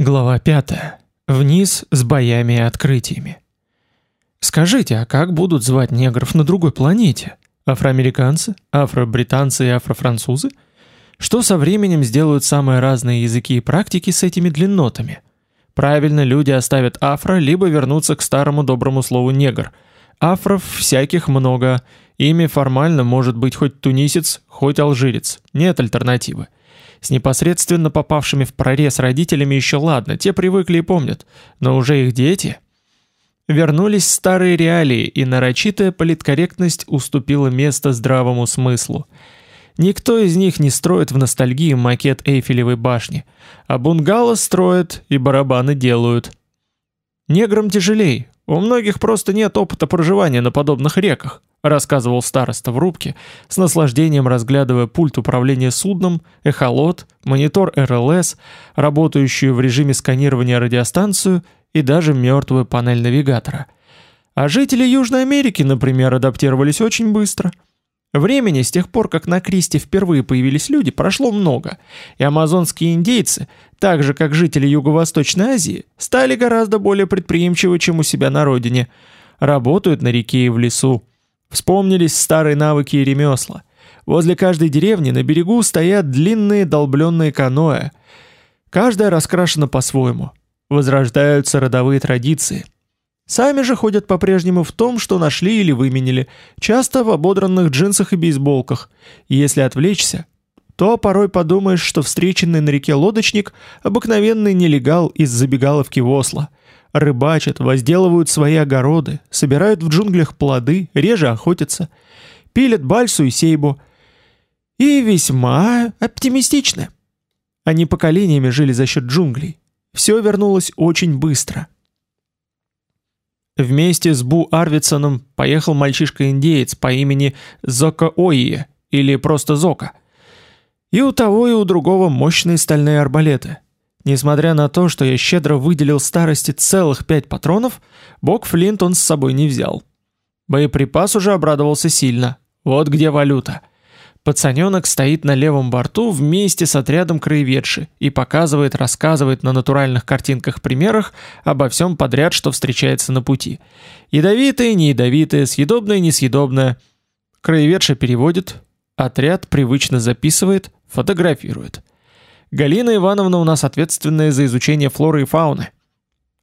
Глава 5. Вниз с боями и открытиями. Скажите, а как будут звать негров на другой планете? Афроамериканцы, афро-британцы и афро-французы? Что со временем сделают самые разные языки и практики с этими длиннотами? Правильно, люди оставят афро, либо вернутся к старому доброму слову негр. Афров всяких много, ими формально может быть хоть тунисец, хоть алжирец, нет альтернативы. С непосредственно попавшими в прорез родителями еще ладно, те привыкли и помнят, но уже их дети... Вернулись старые реалии, и нарочитая политкорректность уступила место здравому смыслу. Никто из них не строит в ностальгии макет Эйфелевой башни, а бунгало строят и барабаны делают. Неграм тяжелей, у многих просто нет опыта проживания на подобных реках рассказывал староста в рубке, с наслаждением разглядывая пульт управления судном, эхолот, монитор РЛС, работающую в режиме сканирования радиостанцию и даже мертвую панель навигатора. А жители Южной Америки, например, адаптировались очень быстро. Времени с тех пор, как на Кристе впервые появились люди, прошло много, и амазонские индейцы, так же как жители Юго-Восточной Азии, стали гораздо более предприимчивы, чем у себя на родине. Работают на реке и в лесу, Вспомнились старые навыки и ремесла. Возле каждой деревни на берегу стоят длинные долбленные каноэ. Каждая раскрашена по-своему. Возрождаются родовые традиции. Сами же ходят по-прежнему в том, что нашли или выменили, часто в ободранных джинсах и бейсболках. И если отвлечься, то порой подумаешь, что встреченный на реке лодочник – обыкновенный нелегал из забегаловки в Осло – рыбачат, возделывают свои огороды, собирают в джунглях плоды, реже охотятся, пилят бальсу и сейбу. И весьма оптимистичны. Они поколениями жили за счет джунглей. Все вернулось очень быстро. Вместе с Бу Арвидсоном поехал мальчишка-индеец по имени Зока Оие, или просто Зока. И у того, и у другого мощные стальные арбалеты – Несмотря на то, что я щедро выделил старости целых пять патронов, бок Флинт он с собой не взял. Боеприпас уже обрадовался сильно. Вот где валюта. Пацаненок стоит на левом борту вместе с отрядом краеведши и показывает, рассказывает на натуральных картинках-примерах обо всем подряд, что встречается на пути. Ядовитое, неядовитое, съедобное, несъедобное. Краеведша переводит, отряд привычно записывает, фотографирует. Галина Ивановна у нас ответственная за изучение флоры и фауны.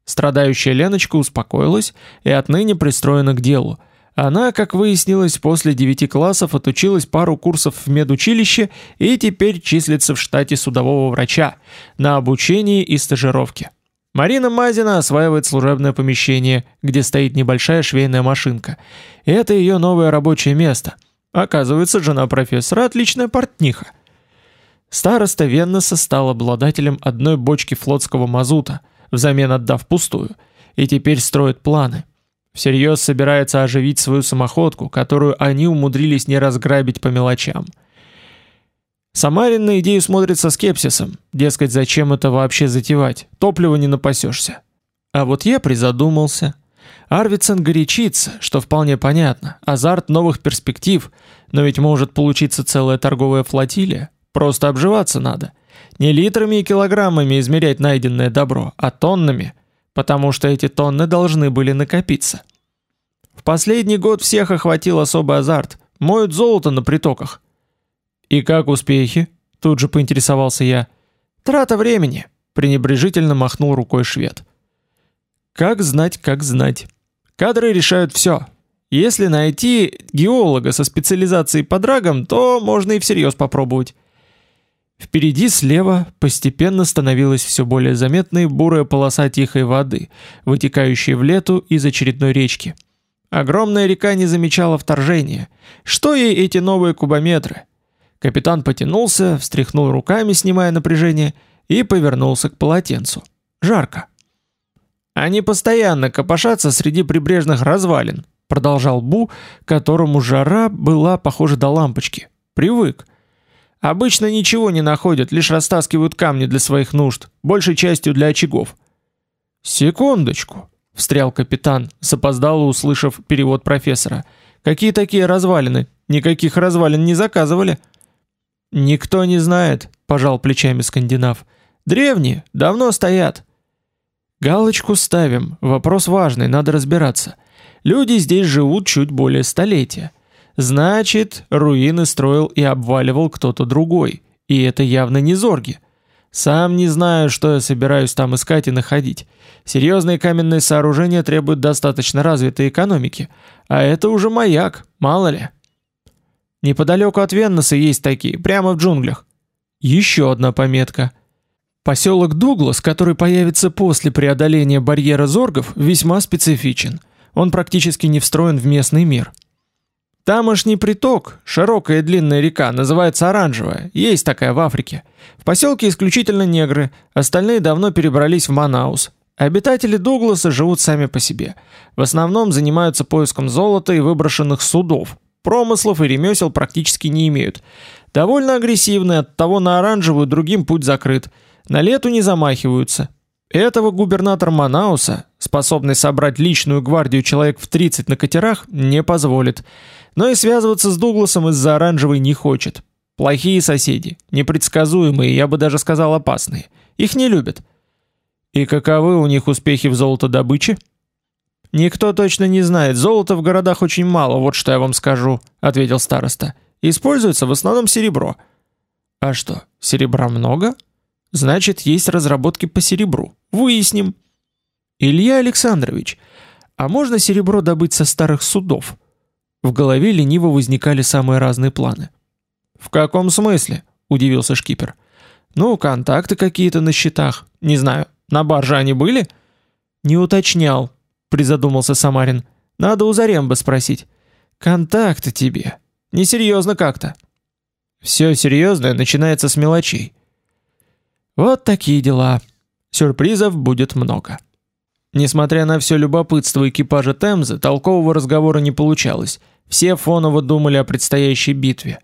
Страдающая Леночка успокоилась и отныне пристроена к делу. Она, как выяснилось, после девяти классов отучилась пару курсов в медучилище и теперь числится в штате судового врача на обучении и стажировке. Марина Мазина осваивает служебное помещение, где стоит небольшая швейная машинка. Это ее новое рабочее место. Оказывается, жена профессора отличная портниха. Староста Веннеса стал обладателем одной бочки флотского мазута, взамен отдав пустую, и теперь строит планы. Всерьез собирается оживить свою самоходку, которую они умудрились не разграбить по мелочам. Самарин на идею смотрит со скепсисом, дескать, зачем это вообще затевать, топлива не напасешься. А вот я призадумался. Арвидсон горячится, что вполне понятно, азарт новых перспектив, но ведь может получиться целая торговая флотилия. Просто обживаться надо. Не литрами и килограммами измерять найденное добро, а тоннами, потому что эти тонны должны были накопиться. В последний год всех охватил особый азарт. Моют золото на притоках. «И как успехи?» – тут же поинтересовался я. «Трата времени», – пренебрежительно махнул рукой швед. «Как знать, как знать. Кадры решают все. Если найти геолога со специализацией по драгам, то можно и всерьез попробовать. Впереди слева постепенно становилась все более заметной бурая полоса тихой воды, вытекающая в лету из очередной речки. Огромная река не замечала вторжения. Что ей эти новые кубометры? Капитан потянулся, встряхнул руками, снимая напряжение, и повернулся к полотенцу. Жарко. «Они постоянно копошатся среди прибрежных развалин», продолжал Бу, которому жара была похожа до лампочки. Привык. Обычно ничего не находят, лишь растаскивают камни для своих нужд, большей частью для очагов. Секундочку, встрял капитан, запоздало услышав перевод профессора. Какие такие развалины? Никаких развалин не заказывали. Никто не знает, пожал плечами скандинав. Древние, давно стоят. Галочку ставим, вопрос важный, надо разбираться. Люди здесь живут чуть более столетия. Значит, руины строил и обваливал кто-то другой, и это явно не зорги. Сам не знаю, что я собираюсь там искать и находить. Серьезные каменные сооружения требуют достаточно развитой экономики, а это уже маяк, мало ли. Неподалеку от Веннеса есть такие, прямо в джунглях. Еще одна пометка. Поселок Дуглас, который появится после преодоления барьера зоргов, весьма специфичен. Он практически не встроен в местный мир. Тамошний приток, широкая и длинная река, называется Оранжевая, есть такая в Африке. В поселке исключительно негры, остальные давно перебрались в Манаус. Обитатели Дугласа живут сами по себе. В основном занимаются поиском золота и выброшенных судов. Промыслов и ремесел практически не имеют. Довольно агрессивны, оттого на Оранжевую другим путь закрыт. На лету не замахиваются. Этого губернатор Манауса, способный собрать личную гвардию человек в 30 на катерах, не позволит но и связываться с Дугласом из-за оранжевой не хочет. Плохие соседи, непредсказуемые, я бы даже сказал опасные. Их не любят. И каковы у них успехи в золотодобыче? Никто точно не знает, золота в городах очень мало, вот что я вам скажу, ответил староста. Используется в основном серебро. А что, серебра много? Значит, есть разработки по серебру. Выясним. Илья Александрович, а можно серебро добыть со старых судов? В голове лениво возникали самые разные планы. «В каком смысле?» – удивился шкипер. «Ну, контакты какие-то на счетах. Не знаю, на барже они были?» «Не уточнял», – призадумался Самарин. «Надо у Заремба спросить». «Контакты тебе. Несерьезно как-то». «Все серьезное начинается с мелочей». «Вот такие дела. Сюрпризов будет много». Несмотря на все любопытство экипажа Темзы, толкового разговора не получалось – все фоново думали о предстоящей битве.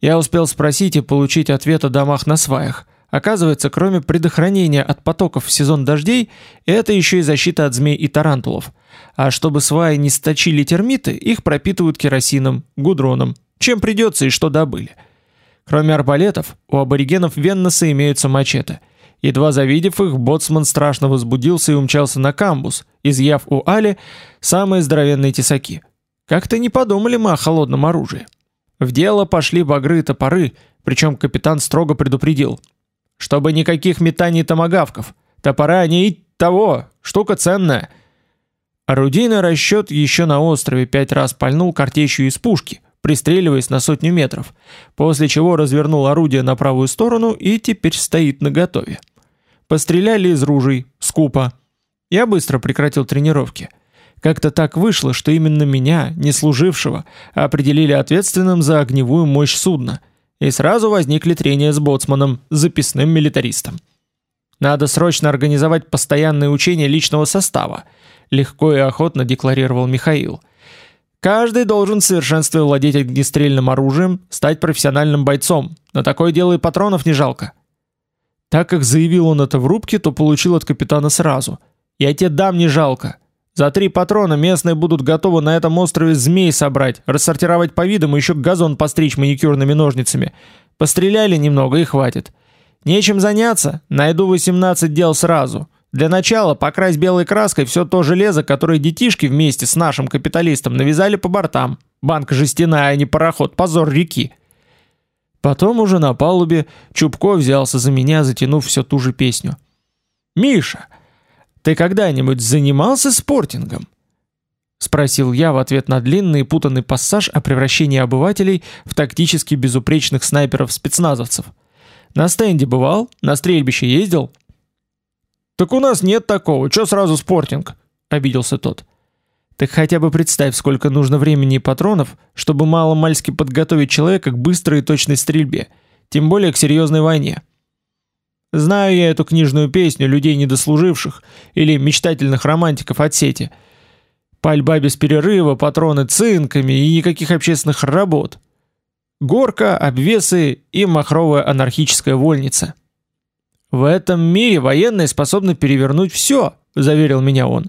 Я успел спросить и получить ответ о домах на сваях. Оказывается, кроме предохранения от потоков в сезон дождей, это еще и защита от змей и тарантулов. А чтобы сваи не сточили термиты, их пропитывают керосином, гудроном, чем придется и что добыли. Кроме арбалетов, у аборигенов Веннеса имеются мачете. Едва завидев их, боцман страшно возбудился и умчался на камбус, изъяв у Али самые здоровенные тесаки. Как-то не подумали мы о холодном оружии. В дело пошли багры и топоры, причем капитан строго предупредил. Чтобы никаких метаний томагавков. Топоры они и того, штука ценная. Орудийный расчет еще на острове пять раз пальнул картечью из пушки, пристреливаясь на сотню метров, после чего развернул орудие на правую сторону и теперь стоит наготове. Постреляли из ружей, скупо. Я быстро прекратил тренировки. Как-то так вышло, что именно меня, не служившего, определили ответственным за огневую мощь судна, и сразу возникли трения с боцманом, записным милитаристом. Надо срочно организовать постоянные учения личного состава, легко и охотно декларировал Михаил. Каждый должен в совершенстве владеть огнестрельным оружием, стать профессиональным бойцом. На такое дело и патронов не жалко. Так как заявил он это в рубке, то получил от капитана сразу. «Я тебе дам не жалко. За три патрона местные будут готовы на этом острове змей собрать, рассортировать по видам и еще газон постричь маникюрными ножницами. Постреляли немного и хватит. Нечем заняться, найду 18 дел сразу. Для начала покрась белой краской все то железо, которое детишки вместе с нашим капиталистом навязали по бортам. Банка жестяная, а не пароход, позор реки. Потом уже на палубе Чубко взялся за меня, затянув все ту же песню. «Миша, ты когда-нибудь занимался спортингом? Спросил я в ответ на длинный и путанный пассаж о превращении обывателей в тактически безупречных снайперов-спецназовцев. На стенде бывал? На стрельбище ездил? Так у нас нет такого, чё сразу спортинг? Обиделся тот. Так хотя бы представь, сколько нужно времени и патронов, чтобы мало-мальски подготовить человека к быстрой и точной стрельбе, тем более к серьезной войне. Знаю я эту книжную песню людей недослуживших или мечтательных романтиков от сети. Пальба без перерыва, патроны цинками и никаких общественных работ. Горка, обвесы и махровая анархическая вольница. В этом мире военные способны перевернуть все, заверил меня он.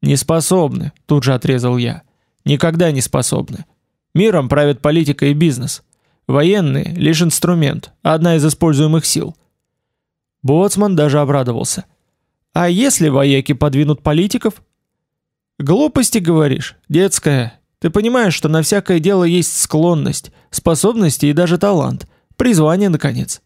Не способны, тут же отрезал я. Никогда не способны. Миром правят политика и бизнес. Военные лишь инструмент, одна из используемых сил. Боцман даже обрадовался. А если вояки подвинут политиков? Глупости говоришь, детская. Ты понимаешь, что на всякое дело есть склонность, способности и даже талант, призвание наконец.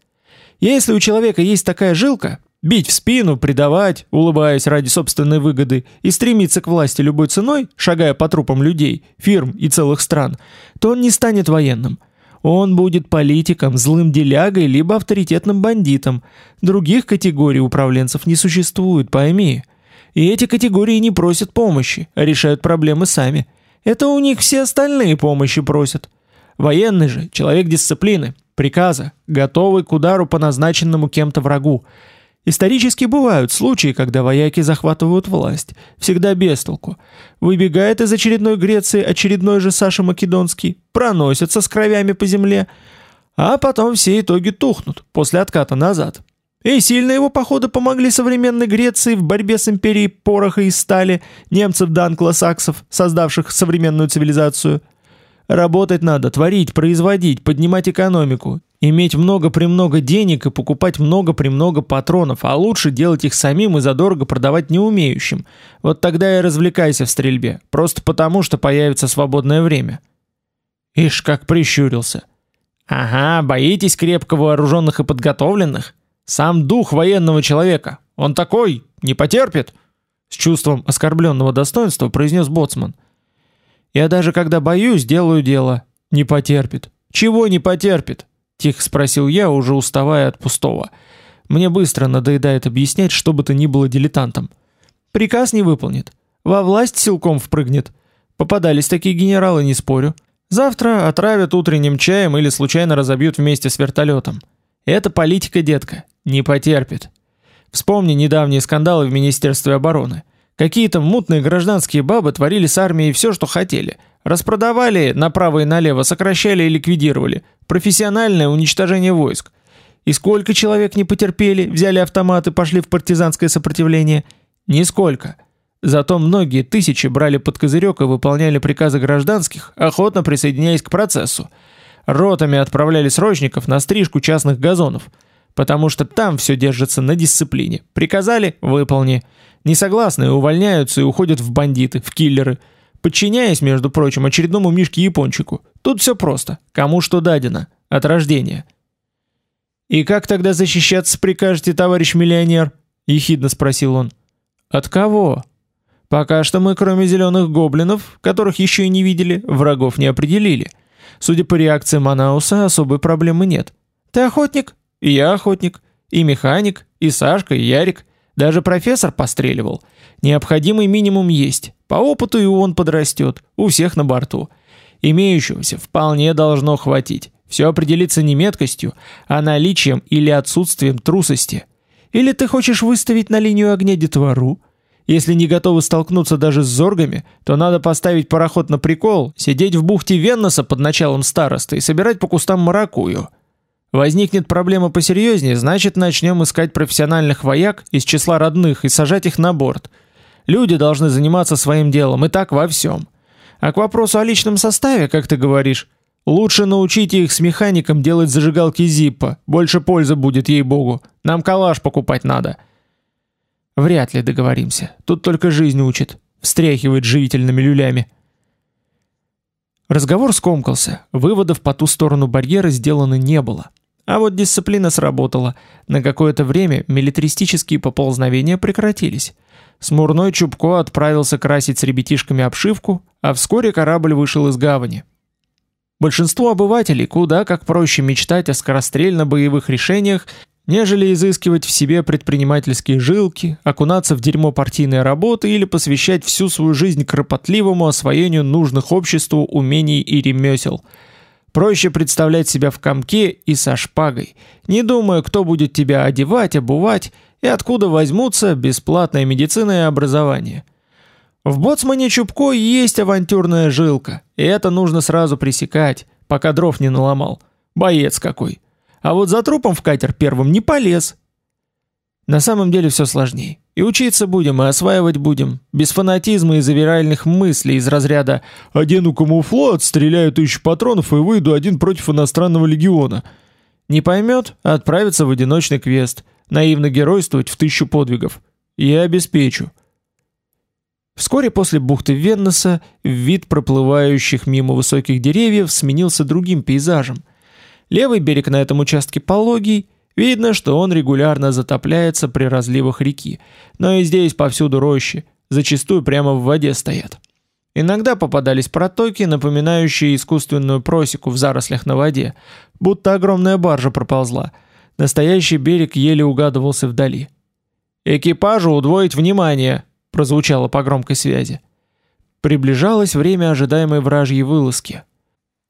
Если у человека есть такая жилка, бить в спину, предавать, улыбаясь ради собственной выгоды и стремиться к власти любой ценой, шагая по трупам людей, фирм и целых стран, то он не станет военным. Он будет политиком, злым делягой либо авторитетным бандитом. Других категорий управленцев не существует, пойми. И эти категории не просят помощи, а решают проблемы сами. Это у них все остальные помощи просят. Военный же человек дисциплины, приказа, готовый к удару по назначенному кем-то врагу. Исторически бывают случаи, когда вояки захватывают власть, всегда без толку. Выбегает из очередной Греции очередной же Саша Македонский, проносится с кровями по земле, а потом все итоги тухнут после отката назад. И сильно его походы помогли современной Греции в борьбе с империей пороха и стали, немцев да англосаксов, создавших современную цивилизацию. Работать надо, творить, производить, поднимать экономику, Иметь много-премного денег и покупать много-премного патронов, а лучше делать их самим и задорого продавать не умеющим. Вот тогда и развлекайся в стрельбе, просто потому, что появится свободное время. Ишь, как прищурился. Ага, боитесь крепко вооруженных и подготовленных? Сам дух военного человека. Он такой, не потерпит. С чувством оскорбленного достоинства произнес Боцман. Я даже когда боюсь, делаю дело. Не потерпит. Чего не потерпит? Тихо спросил я, уже уставая от пустого. Мне быстро надоедает объяснять, что бы то ни было дилетантом. Приказ не выполнит. Во власть силком впрыгнет. Попадались такие генералы, не спорю. Завтра отравят утренним чаем или случайно разобьют вместе с вертолетом. Это политика, детка. Не потерпит. Вспомни недавние скандалы в Министерстве обороны. Какие-то мутные гражданские бабы творили с армией все, что хотели – Распродавали направо и налево, сокращали и ликвидировали. Профессиональное уничтожение войск. И сколько человек не потерпели, взяли автоматы, пошли в партизанское сопротивление? Нисколько. Зато многие тысячи брали под козырек и выполняли приказы гражданских, охотно присоединяясь к процессу. Ротами отправляли срочников на стрижку частных газонов, потому что там все держится на дисциплине. Приказали – выполни. Несогласные увольняются и уходят в бандиты, в киллеры – подчиняясь, между прочим, очередному мишке-япончику. Тут все просто, кому что дадено, от рождения. «И как тогда защищаться прикажете, товарищ миллионер?» – ехидно спросил он. «От кого?» «Пока что мы, кроме зеленых гоблинов, которых еще и не видели, врагов не определили. Судя по реакции Манауса, особой проблемы нет. Ты охотник? И я охотник. И механик, и Сашка, и Ярик. Даже профессор постреливал. Необходимый минимум есть. По опыту и он подрастет. У всех на борту. Имеющегося вполне должно хватить. Все определится не меткостью, а наличием или отсутствием трусости. Или ты хочешь выставить на линию огня детвору? Если не готовы столкнуться даже с зоргами, то надо поставить пароход на прикол, сидеть в бухте Венноса под началом старосты и собирать по кустам маракую. Возникнет проблема посерьезнее, значит начнем искать профессиональных вояк из числа родных и сажать их на борт. Люди должны заниматься своим делом, и так во всем. А к вопросу о личном составе, как ты говоришь, лучше научите их с механиком делать зажигалки Зиппа, больше пользы будет ей-богу. Нам калаш покупать надо. Вряд ли договоримся. Тут только жизнь учит, встряхивает живительными люлями. Разговор скомкался, выводов по ту сторону барьера сделано не было. А вот дисциплина сработала. На какое-то время милитаристические поползновения прекратились. Смурной Чубко отправился красить с ребятишками обшивку, а вскоре корабль вышел из гавани. Большинству обывателей куда как проще мечтать о скорострельно-боевых решениях, нежели изыскивать в себе предпринимательские жилки, окунаться в дерьмо партийной работы или посвящать всю свою жизнь кропотливому освоению нужных обществу умений и ремесел – Проще представлять себя в комке и со шпагой, не думая, кто будет тебя одевать, обувать и откуда возьмутся бесплатная медицина и образование. В боцмане Чубко есть авантюрная жилка, и это нужно сразу пресекать, пока дров не наломал. Боец какой. А вот за трупом в катер первым не полез. На самом деле все сложнее. И учиться будем, и осваивать будем, без фанатизма и завиральных мыслей из разряда «одену камуфло, стреляю тысячу патронов и выйду один против иностранного легиона». Не поймет – отправится в одиночный квест, наивно геройствовать в тысячу подвигов. Я обеспечу. Вскоре после бухты Веннеса вид проплывающих мимо высоких деревьев сменился другим пейзажем. Левый берег на этом участке пологий, видно, что он регулярно затопляется при разливах реки, но и здесь повсюду рощи, зачастую прямо в воде стоят. Иногда попадались протоки, напоминающие искусственную просеку в зарослях на воде, будто огромная баржа проползла. Настоящий берег еле угадывался вдали. «Экипажу удвоить внимание!» прозвучало по громкой связи. Приближалось время ожидаемой вражьей вылазки.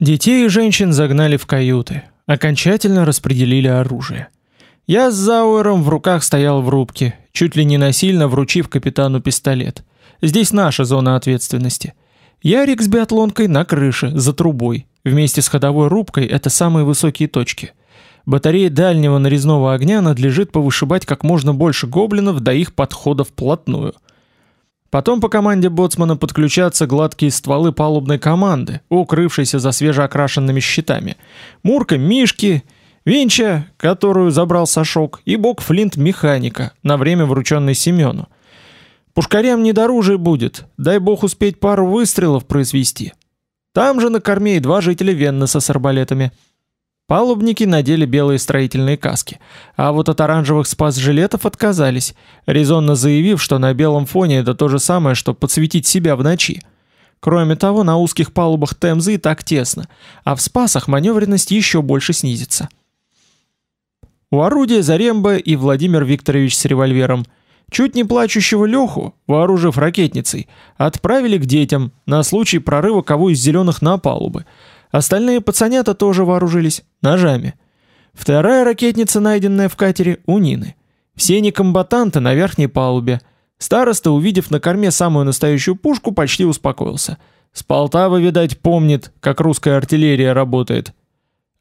Детей и женщин загнали в каюты, окончательно распределили оружие. Я с Зауэром в руках стоял в рубке, чуть ли не насильно вручив капитану пистолет. Здесь наша зона ответственности. Ярик с биатлонкой на крыше, за трубой. Вместе с ходовой рубкой это самые высокие точки. Батареи дальнего нарезного огня надлежит повышибать как можно больше гоблинов до их подхода вплотную – Потом по команде боцмана подключатся гладкие стволы палубной команды, укрывшейся за свежеокрашенными щитами. Мурка Мишки, Винча, которую забрал Сашок, и бок Флинт механика, на время врученный Семену. Пушкарям не дороже будет, дай бог успеть пару выстрелов произвести. Там же на корме и два жителя Веннеса с арбалетами – Палубники надели белые строительные каски, а вот от оранжевых спас-жилетов отказались, резонно заявив, что на белом фоне это то же самое, что подсветить себя в ночи. Кроме того, на узких палубах Темзы и так тесно, а в спасах маневренность еще больше снизится. У орудия Заремба и Владимир Викторович с револьвером. Чуть не плачущего Леху, вооружив ракетницей, отправили к детям на случай прорыва кого из зеленых на палубы – Остальные пацанята тоже вооружились ножами. Вторая ракетница, найденная в катере, у Нины. Все некомбатанты на верхней палубе. Староста, увидев на корме самую настоящую пушку, почти успокоился. С Полтавы, видать, помнит, как русская артиллерия работает.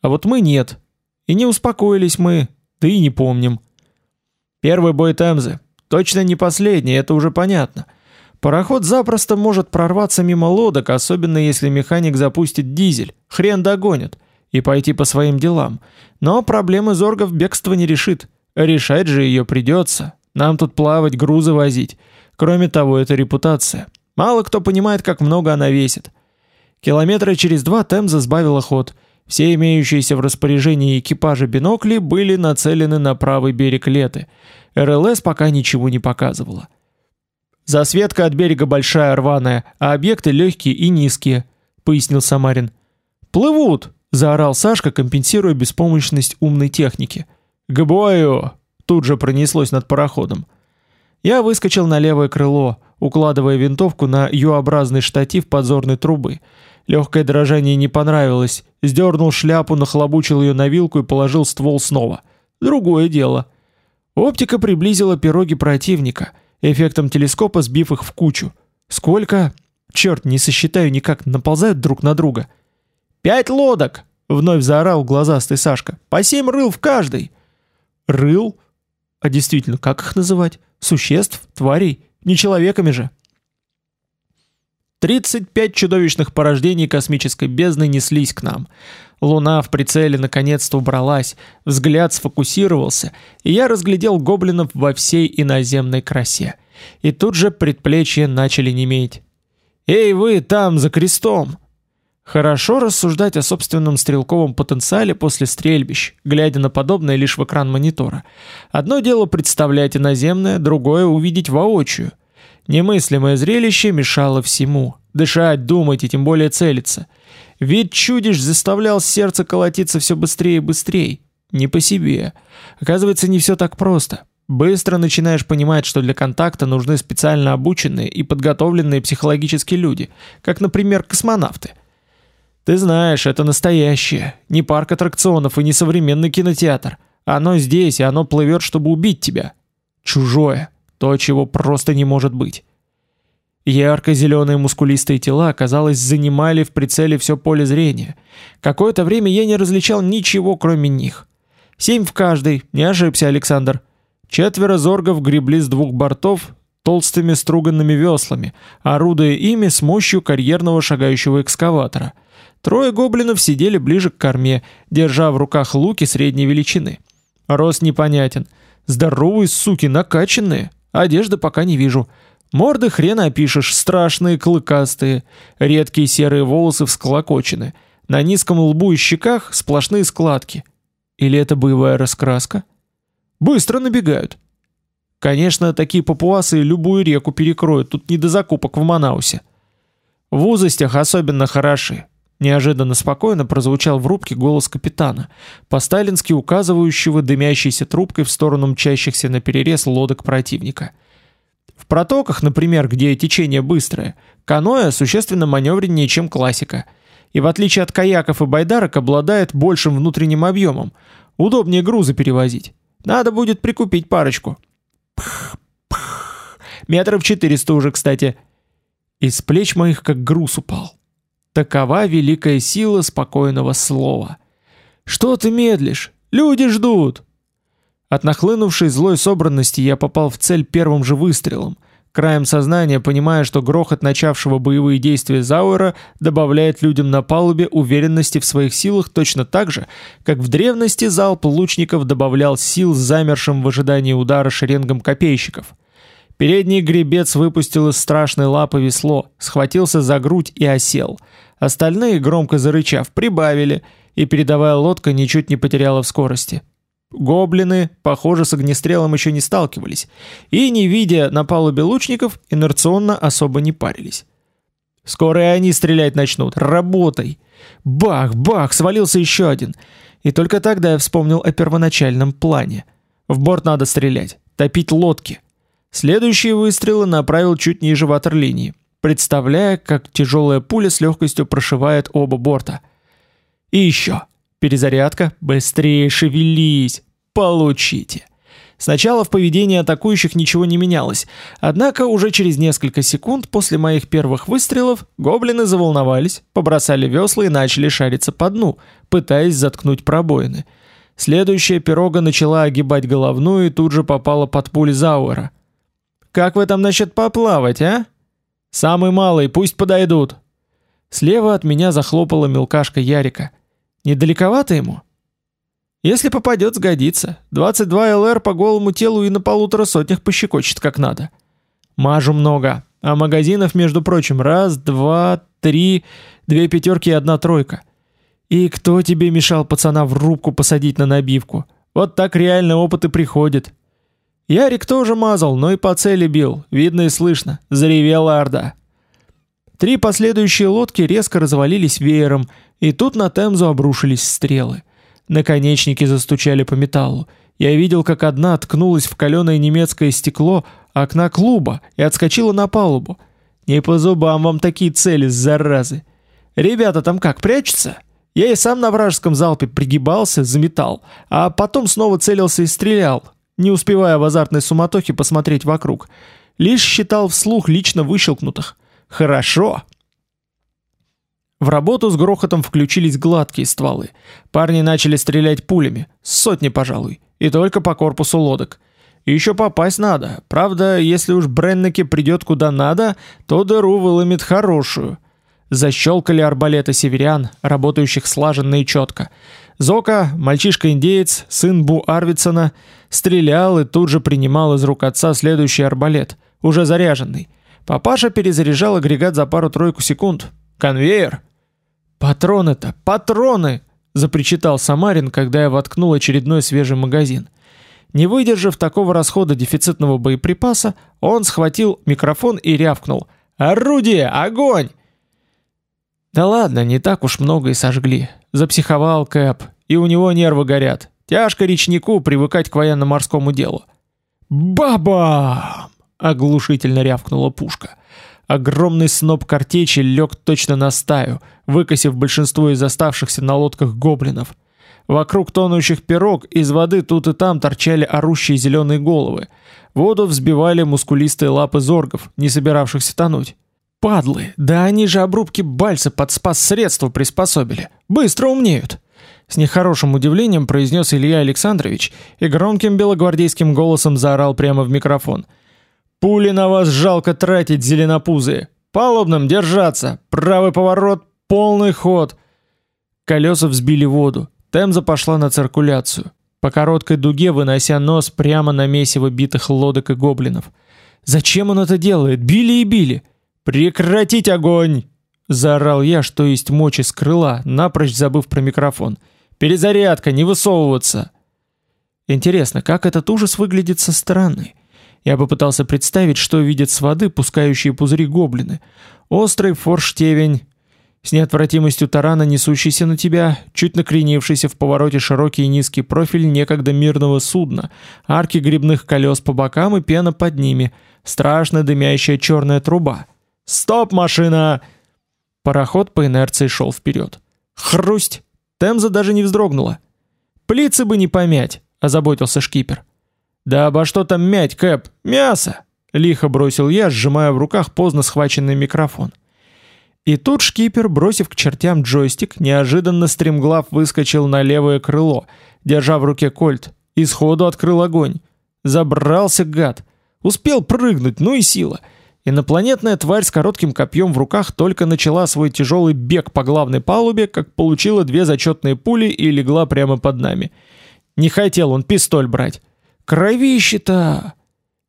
А вот мы нет. И не успокоились мы, да и не помним. Первый бой Темзы. Точно не последний, это уже понятно. Пароход запросто может прорваться мимо лодок, особенно если механик запустит дизель. Хрен догонит. И пойти по своим делам. Но проблемы зоргов бегство не решит. Решать же ее придется. Нам тут плавать, грузы возить. Кроме того, это репутация. Мало кто понимает, как много она весит. Километра через два Темза сбавила ход. Все имеющиеся в распоряжении экипажа бинокли были нацелены на правый берег Леты. РЛС пока ничего не показывала. Засветка от берега большая рваная, а объекты легкие и низкие, пояснил Самарин. Плывут, заорал Сашка, компенсируя беспомощность умной техники. К бою! Тут же пронеслось над пароходом. Я выскочил на левое крыло, укладывая винтовку на Ю-образный штатив подзорной трубы. Легкое дрожание не понравилось. Сдернул шляпу, нахлобучил ее на вилку и положил ствол снова. Другое дело. Оптика приблизила пироги противника эффектом телескопа сбив их в кучу. Сколько? Черт, не сосчитаю никак, наползают друг на друга. «Пять лодок!» — вновь заорал глазастый Сашка. «По семь рыл в каждой!» «Рыл? А действительно, как их называть? Существ? Тварей? Не человеками же!» 35 чудовищных порождений космической бездны неслись к нам. Луна в прицеле наконец-то убралась, взгляд сфокусировался, и я разглядел гоблинов во всей иноземной красе. И тут же предплечья начали неметь. «Эй вы, там, за крестом!» Хорошо рассуждать о собственном стрелковом потенциале после стрельбищ, глядя на подобное лишь в экран монитора. Одно дело представлять иноземное, другое — увидеть воочию. Немыслимое зрелище мешало всему. Дышать, думать и тем более целиться. Вид чудищ заставлял сердце колотиться все быстрее и быстрее. Не по себе. Оказывается, не все так просто. Быстро начинаешь понимать, что для контакта нужны специально обученные и подготовленные психологически люди, как, например, космонавты. Ты знаешь, это настоящее, не парк аттракционов и не современный кинотеатр. Оно здесь, и оно плывет, чтобы убить тебя. Чужое. То, чего просто не может быть. Ярко-зеленые мускулистые тела, казалось, занимали в прицеле все поле зрения. Какое-то время я не различал ничего, кроме них. Семь в каждой, не ошибся Александр. Четверо зоргов гребли с двух бортов толстыми струганными веслами, орудуя ими с мощью карьерного шагающего экскаватора. Трое гоблинов сидели ближе к корме, держа в руках луки средней величины. Рост непонятен — Здоровые суки, накачанные. Одежды пока не вижу. Морды хрена опишешь, страшные, клыкастые. Редкие серые волосы всклокочены. На низком лбу и щеках сплошные складки. Или это боевая раскраска? Быстро набегают. Конечно, такие папуасы любую реку перекроют, тут не до закупок в Манаусе. В узостях особенно хороши. Неожиданно спокойно прозвучал в рубке голос капитана, по-сталински указывающего дымящейся трубкой в сторону мчащихся на перерез лодок противника. В протоках, например, где течение быстрое, каноэ существенно маневреннее, чем классика. И в отличие от каяков и байдарок обладает большим внутренним объемом. Удобнее грузы перевозить. Надо будет прикупить парочку. Пх, пх. Метров 400 уже, кстати. Из плеч моих как груз упал. Такова великая сила спокойного слова. Что ты медлишь? Люди ждут. От нахлынувшей злой собранности я попал в цель первым же выстрелом, краем сознания понимая, что грохот начавшего боевые действия Зауэра добавляет людям на палубе уверенности в своих силах точно так же, как в древности залп лучников добавлял сил замершим в ожидании удара шеренгам копейщиков. Передний гребец выпустил из страшной лапы весло, схватился за грудь и осел. Остальные, громко зарычав, прибавили, и передовая лодка ничуть не потеряла в скорости. Гоблины, похоже, с огнестрелом еще не сталкивались, и, не видя на палубе лучников, инерционно особо не парились. «Скоро и они стрелять начнут! Работай!» Бах, бах, свалился еще один. И только тогда я вспомнил о первоначальном плане. В борт надо стрелять, топить лодки. Следующие выстрелы направил чуть ниже ватерлинии, представляя, как тяжелая пуля с легкостью прошивает оба борта. И еще. Перезарядка. Быстрее шевелись. Получите. Сначала в поведении атакующих ничего не менялось, однако уже через несколько секунд после моих первых выстрелов гоблины заволновались, побросали весла и начали шариться по дну, пытаясь заткнуть пробоины. Следующая пирога начала огибать головную и тут же попала под пули Зауэра. Как вы там насчет поплавать, а? Самый малый, пусть подойдут. Слева от меня захлопала мелкашка Ярика. Недалековато ему? Если попадет, сгодится. 22 ЛР по голому телу и на полутора сотнях пощекочет как надо. Мажу много, а магазинов, между прочим, раз, два, три, две пятерки и одна тройка. И кто тебе мешал пацана в рубку посадить на набивку? Вот так реально опыт и приходит. Ярик тоже мазал, но и по цели бил, видно и слышно, заревела орда. Три последующие лодки резко развалились веером, и тут на Темзу обрушились стрелы. Наконечники застучали по металлу. Я видел, как одна ткнулась в каленое немецкое стекло окна клуба и отскочила на палубу. Не по зубам вам такие цели, заразы. Ребята там как, прячутся? Я и сам на вражеском залпе пригибался, заметал, а потом снова целился и стрелял, не успевая в азартной суматохе посмотреть вокруг. Лишь считал вслух лично выщелкнутых. Хорошо. В работу с грохотом включились гладкие стволы. Парни начали стрелять пулями, сотни, пожалуй, и только по корпусу лодок. И еще попасть надо. Правда, если уж Бреннеке придет куда надо, то дыру выломит хорошую. Защелкали арбалеты северян, работающих слаженно и четко. Зока, мальчишка-индеец, сын Бу Арвидсона, стрелял и тут же принимал из рук отца следующий арбалет, уже заряженный. Папаша перезаряжал агрегат за пару-тройку секунд. Конвейер. Патроны-то, патроны, запричитал Самарин, когда я воткнул очередной свежий магазин. Не выдержав такого расхода дефицитного боеприпаса, он схватил микрофон и рявкнул: "Орудие, огонь!" Да ладно, не так уж много и сожгли. Запсиховал Кэп, и у него нервы горят. Тяжко речнику привыкать к военно-морскому делу. Баба! оглушительно рявкнула пушка. Огромный сноп картечи лег точно на стаю, выкосив большинство из оставшихся на лодках гоблинов. Вокруг тонущих пирог из воды тут и там торчали орущие зеленые головы. Воду взбивали мускулистые лапы зоргов, не собиравшихся тонуть. Падлы, да они же обрубки бальса под спас средства приспособили. Быстро умнеют. С нехорошим удивлением произнес Илья Александрович и громким белогвардейским голосом заорал прямо в микрофон. «Пули на вас жалко тратить, зеленопузые! Палубным держаться! Правый поворот, полный ход!» Колеса взбили воду, Темза пошла на циркуляцию. по короткой дуге вынося нос прямо на месиво битых лодок и гоблинов. Зачем он это делает? Били и били. Прекратить огонь! Заорал я, что есть мочи с крыла, напрочь забыв про микрофон. Перезарядка, не высовываться. Интересно, как этот ужас выглядит со стороны? Я попытался представить, что видят с воды пускающие пузыри гоблины. Острый форштевень, с неотвратимостью тарана, несущийся на тебя, чуть накренившийся в повороте широкий и низкий профиль некогда мирного судна, арки грибных колес по бокам и пена под ними, страшно дымящая черная труба. «Стоп, машина!» Пароход по инерции шел вперед. Хрусть! Темза даже не вздрогнула. «Плицы бы не помять!» — озаботился шкипер. «Да обо что там мять, Кэп? Мясо!» — лихо бросил я, сжимая в руках поздно схваченный микрофон. И тут шкипер, бросив к чертям джойстик, неожиданно стремглав выскочил на левое крыло, держа в руке кольт, и сходу открыл огонь. Забрался гад. Успел прыгнуть, ну и сила. Инопланетная тварь с коротким копьем в руках только начала свой тяжелый бег по главной палубе, как получила две зачетные пули и легла прямо под нами. Не хотел он пистоль брать. Кровище-то!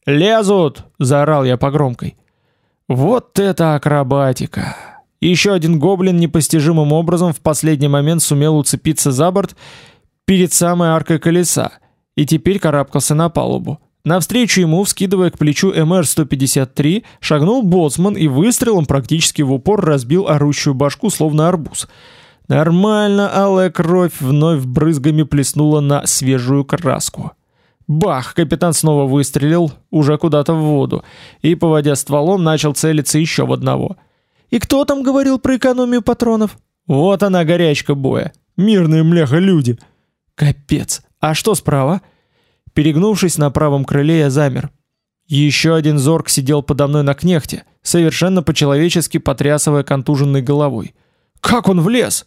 «Лезут!» — заорал я погромкой. «Вот это акробатика!» еще один гоблин непостижимым образом в последний момент сумел уцепиться за борт перед самой аркой колеса и теперь карабкался на палубу. Навстречу ему, вскидывая к плечу МР-153, шагнул боцман и выстрелом практически в упор разбил орущую башку, словно арбуз. Нормально, алая кровь вновь брызгами плеснула на свежую краску. Бах! Капитан снова выстрелил, уже куда-то в воду, и, поводя стволом, начал целиться еще в одного — и кто там говорил про экономию патронов? Вот она горячка боя. Мирные мляха люди. Капец. А что справа? Перегнувшись на правом крыле, я замер. Еще один зорг сидел подо мной на кнехте, совершенно по-человечески потрясывая контуженной головой. Как он влез?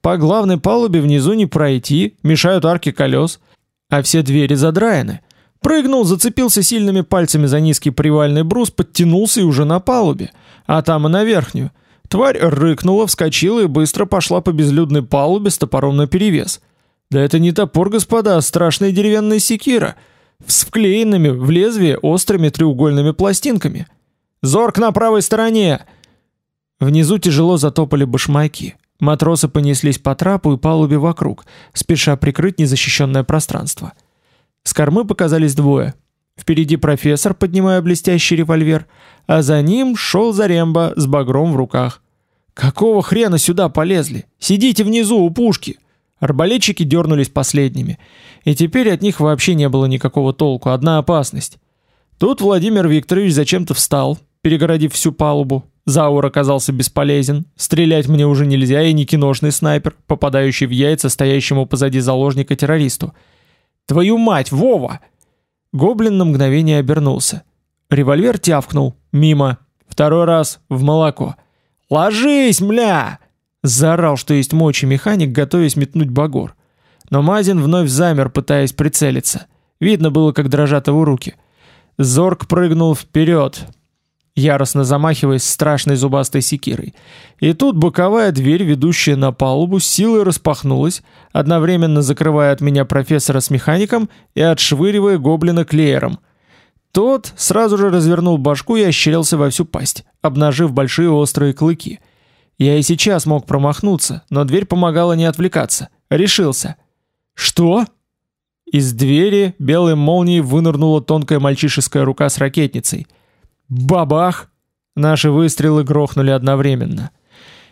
По главной палубе внизу не пройти, мешают арки колес, а все двери задраены. Прыгнул, зацепился сильными пальцами за низкий привальный брус, подтянулся и уже на палубе а там и на верхнюю. Тварь рыкнула, вскочила и быстро пошла по безлюдной палубе с топором наперевес. Да это не топор, господа, а страшная деревянная секира, с вклеенными в лезвие острыми треугольными пластинками. Зорк на правой стороне! Внизу тяжело затопали башмаки. Матросы понеслись по трапу и палубе вокруг, спеша прикрыть незащищенное пространство. С кормы показались двое. Впереди профессор, поднимая блестящий револьвер, а за ним шел Заремба с багром в руках. Какого хрена сюда полезли? Сидите внизу у пушки. Арбалетчики дернулись последними, и теперь от них вообще не было никакого толку, одна опасность. Тут Владимир Викторович зачем-то встал, перегородив всю палубу. Заур оказался бесполезен, стрелять мне уже нельзя, и не киношный снайпер, попадающий в яйца стоящему позади заложника террористу. «Твою мать, Вова!» Гоблин на мгновение обернулся. Револьвер тявкнул. Мимо. Второй раз. В молоко. «Ложись, мля!» Заорал, что есть мочи механик, готовясь метнуть багор. Но Мазин вновь замер, пытаясь прицелиться. Видно было, как дрожат его руки. Зорг прыгнул вперед, яростно замахиваясь страшной зубастой секирой. И тут боковая дверь, ведущая на палубу, силой распахнулась, одновременно закрывая от меня профессора с механиком и отшвыривая гоблина клеером. Тот сразу же развернул башку и ощерился во всю пасть, обнажив большие острые клыки. Я и сейчас мог промахнуться, но дверь помогала не отвлекаться. Решился. «Что?» Из двери белой молнией вынырнула тонкая мальчишеская рука с ракетницей — Бабах! Наши выстрелы грохнули одновременно.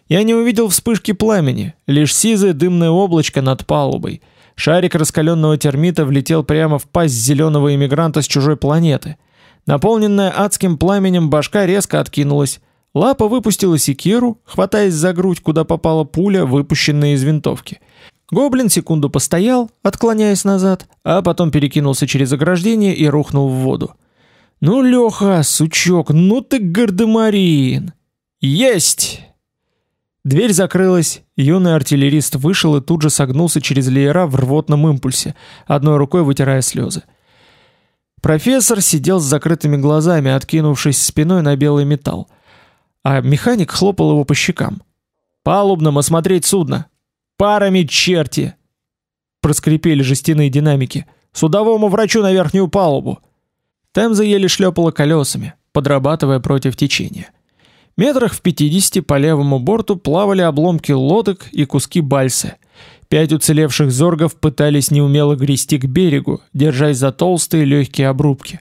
Я не увидел вспышки пламени, лишь сизое дымное облачко над палубой. Шарик раскаленного термита влетел прямо в пасть зеленого иммигранта с чужой планеты. Наполненная адским пламенем башка резко откинулась. Лапа выпустила секиру, хватаясь за грудь, куда попала пуля, выпущенная из винтовки. Гоблин секунду постоял, отклоняясь назад, а потом перекинулся через ограждение и рухнул в воду. «Ну, Леха, сучок, ну ты гардемарин!» «Есть!» Дверь закрылась, юный артиллерист вышел и тут же согнулся через леера в рвотном импульсе, одной рукой вытирая слезы. Профессор сидел с закрытыми глазами, откинувшись спиной на белый металл, а механик хлопал его по щекам. «Палубным осмотреть судно! Парами черти!» проскрипели жестяные динамики. Судовому врачу на верхнюю палубу. Темза еле шлепала колесами, подрабатывая против течения. Метрах в 50 по левому борту плавали обломки лодок и куски бальсы. Пять уцелевших зоргов пытались неумело грести к берегу, держась за толстые легкие обрубки.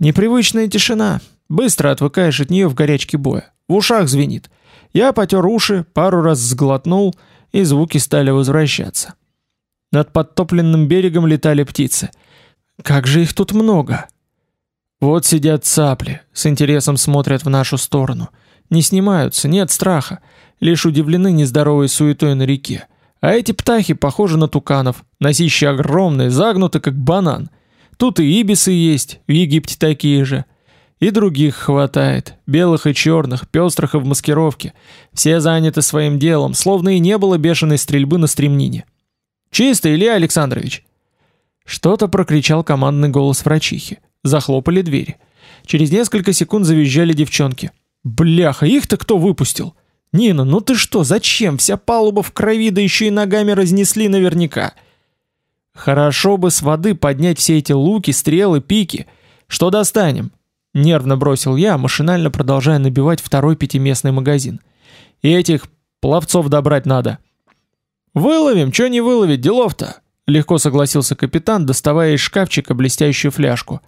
Непривычная тишина. Быстро отвыкаешь от нее в горячке боя. В ушах звенит. Я потер уши, пару раз сглотнул, и звуки стали возвращаться. Над подтопленным берегом летали птицы. Как же их тут много! Вот сидят цапли, с интересом смотрят в нашу сторону. Не снимаются, нет страха, лишь удивлены нездоровой суетой на реке. А эти птахи похожи на туканов, носищи огромные, загнуты как банан. Тут и ибисы есть, в Египте такие же. И других хватает, белых и черных, пестрых и в маскировке. Все заняты своим делом, словно и не было бешеной стрельбы на стремнине. «Чисто, Илья Александрович!» Что-то прокричал командный голос врачихи. Захлопали двери. Через несколько секунд завизжали девчонки. «Бляха, их-то кто выпустил?» «Нина, ну ты что, зачем? Вся палуба в крови, да еще и ногами разнесли наверняка!» «Хорошо бы с воды поднять все эти луки, стрелы, пики. Что достанем?» Нервно бросил я, машинально продолжая набивать второй пятиместный магазин. «И этих пловцов добрать надо». «Выловим, что не выловить, делов-то!» Легко согласился капитан, доставая из шкафчика блестящую фляжку.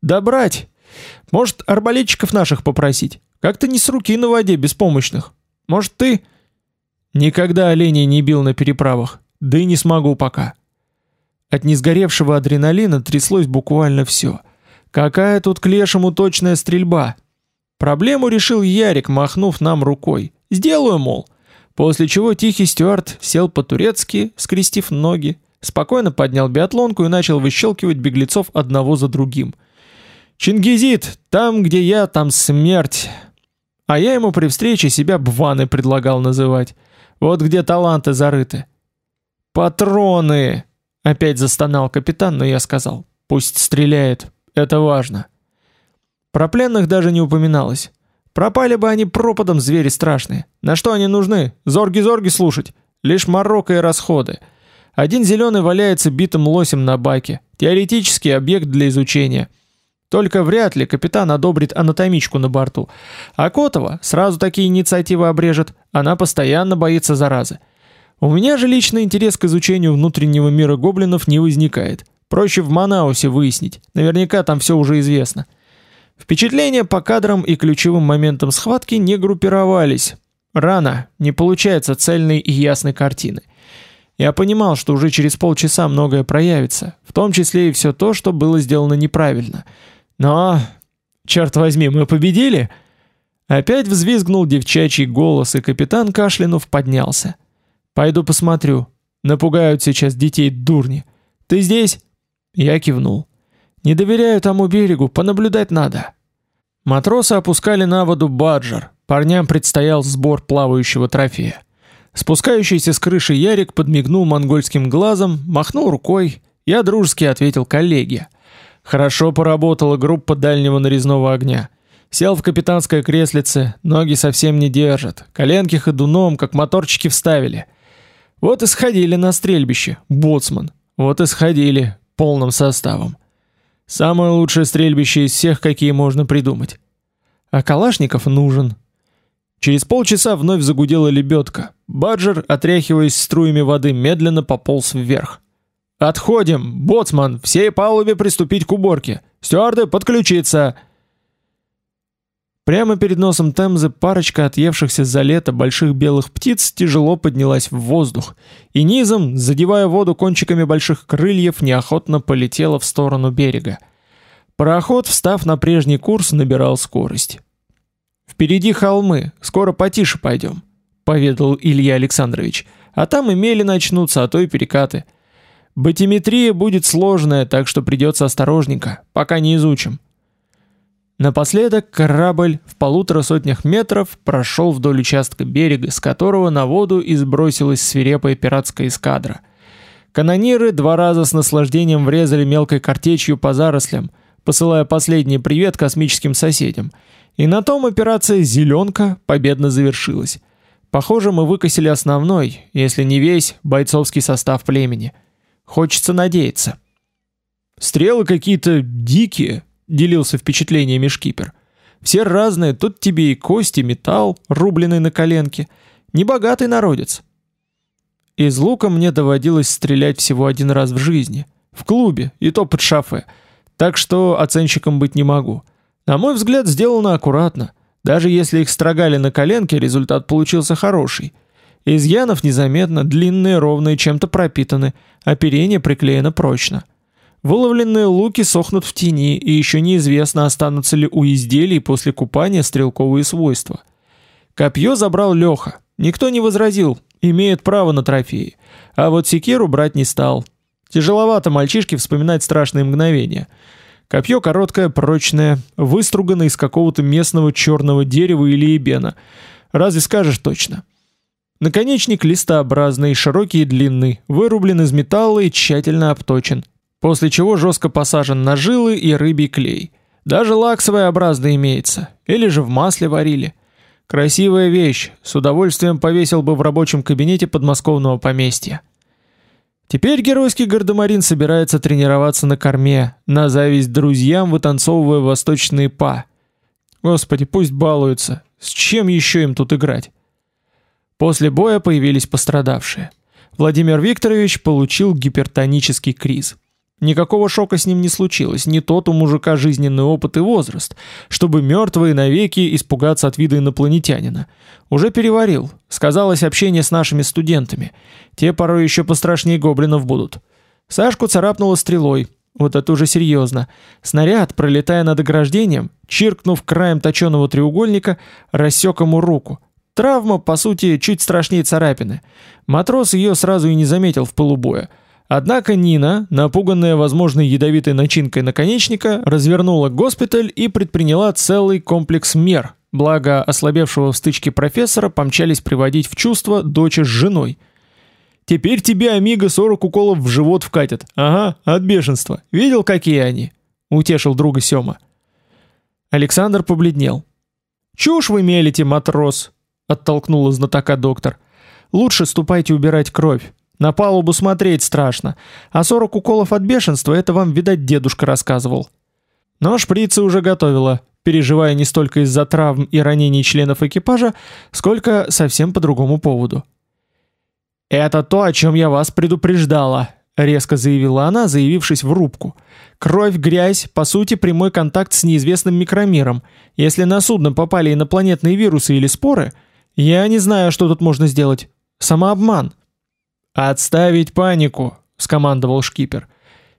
«Добрать? Может, арбалетчиков наших попросить? Как-то не с руки на воде беспомощных. Может, ты...» «Никогда оленей не бил на переправах, да и не смогу пока». От несгоревшего адреналина тряслось буквально все. Какая тут к лешему точная стрельба? Проблему решил Ярик, махнув нам рукой. «Сделаю, мол». После чего тихий стюард сел по-турецки, скрестив ноги, спокойно поднял биатлонку и начал выщелкивать беглецов одного за другим. «Чингизит, там, где я, там смерть!» А я ему при встрече себя Бваны предлагал называть. Вот где таланты зарыты. «Патроны!» — опять застонал капитан, но я сказал. «Пусть стреляет, это важно». Про пленных даже не упоминалось. Пропали бы они пропадом, звери страшные. На что они нужны? Зорги-зорги слушать. Лишь морока и расходы. Один зеленый валяется битым лосем на баке. Теоретический объект для изучения. Только вряд ли капитан одобрит анатомичку на борту. А Котова сразу такие инициативы обрежет. Она постоянно боится заразы. У меня же личный интерес к изучению внутреннего мира гоблинов не возникает. Проще в Манаусе выяснить. Наверняка там все уже известно. Впечатления по кадрам и ключевым моментам схватки не группировались. Рано, не получается цельной и ясной картины. Я понимал, что уже через полчаса многое проявится, в том числе и все то, что было сделано неправильно. Но, черт возьми, мы победили? Опять взвизгнул девчачий голос, и капитан кашлянув поднялся. «Пойду посмотрю. Напугают сейчас детей дурни. Ты здесь?» Я кивнул. Не доверяю тому берегу, понаблюдать надо. Матросы опускали на воду баджер. Парням предстоял сбор плавающего трофея. Спускающийся с крыши Ярик подмигнул монгольским глазом, махнул рукой. Я дружески ответил коллеге. Хорошо поработала группа дальнего нарезного огня. Сел в капитанское креслице, ноги совсем не держат, коленки ходуном, как моторчики вставили. Вот и сходили на стрельбище, боцман. Вот и сходили полным составом. Самое лучшее стрельбище из всех, какие можно придумать. А Калашников нужен. Через полчаса вновь загудела лебедка. Баджер, отряхиваясь струями воды, медленно пополз вверх. «Отходим! Боцман! Всей палубе приступить к уборке! Стюарды, подключиться!» Прямо перед носом Темзы парочка отъевшихся за лето больших белых птиц тяжело поднялась в воздух и низом, задевая воду кончиками больших крыльев, неохотно полетела в сторону берега. Пароход, встав на прежний курс, набирал скорость. «Впереди холмы, скоро потише пойдем», — поведал Илья Александрович. «А там и мели начнутся, а то и перекаты. Батиметрия будет сложная, так что придется осторожненько, пока не изучим». Напоследок корабль в полутора сотнях метров прошел вдоль участка берега, с которого на воду избросилась свирепая пиратская эскадра. Канониры два раза с наслаждением врезали мелкой картечью по зарослям, посылая последний привет космическим соседям. И на том операция «Зеленка» победно завершилась. Похоже, мы выкосили основной, если не весь, бойцовский состав племени. Хочется надеяться. Стрелы какие-то дикие, делился впечатлениями шкипер. Все разные, тут тебе и кости, металл, рубленый на коленке. Небогатый народец. Из лука мне доводилось стрелять всего один раз в жизни. В клубе, и то под шафе. Так что оценщиком быть не могу. На мой взгляд, сделано аккуратно. Даже если их строгали на коленке, результат получился хороший. Изъянов незаметно, длинные, ровные, чем-то пропитаны, оперение приклеено прочно. Выловленные луки сохнут в тени, и еще неизвестно, останутся ли у изделий после купания стрелковые свойства. Копье забрал Леха. Никто не возразил, имеет право на трофеи. А вот секиру брать не стал. Тяжеловато мальчишке вспоминать страшные мгновения. Копье короткое, прочное, выстругано из какого-то местного черного дерева или эбена. Разве скажешь точно? Наконечник листообразный, широкий и длинный, вырублен из металла и тщательно обточен. После чего жестко посажен на жилы и рыбий клей. Даже лак своеобразный имеется. Или же в масле варили. Красивая вещь, с удовольствием повесил бы в рабочем кабинете подмосковного поместья. Теперь геройский гардемарин собирается тренироваться на корме, на зависть друзьям вытанцовывая восточные па. Господи, пусть балуются. С чем еще им тут играть? После боя появились пострадавшие. Владимир Викторович получил гипертонический криз. Никакого шока с ним не случилось, не тот у мужика жизненный опыт и возраст, чтобы мертвые навеки испугаться от вида инопланетянина. Уже переварил, сказалось общение с нашими студентами. Те порой еще пострашнее гоблинов будут. Сашку царапнуло стрелой, вот это уже серьезно. Снаряд, пролетая над ограждением, чиркнув краем точеного треугольника, рассек ему руку. Травма, по сути, чуть страшнее царапины. Матрос ее сразу и не заметил в полубоя. Однако Нина, напуганная возможной ядовитой начинкой наконечника, развернула госпиталь и предприняла целый комплекс мер. Благо ослабевшего в стычке профессора помчались приводить в чувство дочь с женой. Теперь тебе Амиго 40 уколов в живот вкатят. Ага, от бешенства. Видел, какие они? утешил друга Сёма. Александр побледнел. Чушь вы мелите, матрос, оттолкнула знатока доктор. Лучше ступайте убирать кровь. На палубу смотреть страшно. А 40 уколов от бешенства это вам, видать, дедушка рассказывал. Но шприцы уже готовила, переживая не столько из-за травм и ранений членов экипажа, сколько совсем по другому поводу. Это то, о чем я вас предупреждала, резко заявила она, заявившись в рубку. Кровь, грязь, по сути, прямой контакт с неизвестным микромиром. Если на судно попали инопланетные вирусы или споры, я не знаю, что тут можно сделать. Самообман. «Отставить панику», — скомандовал шкипер.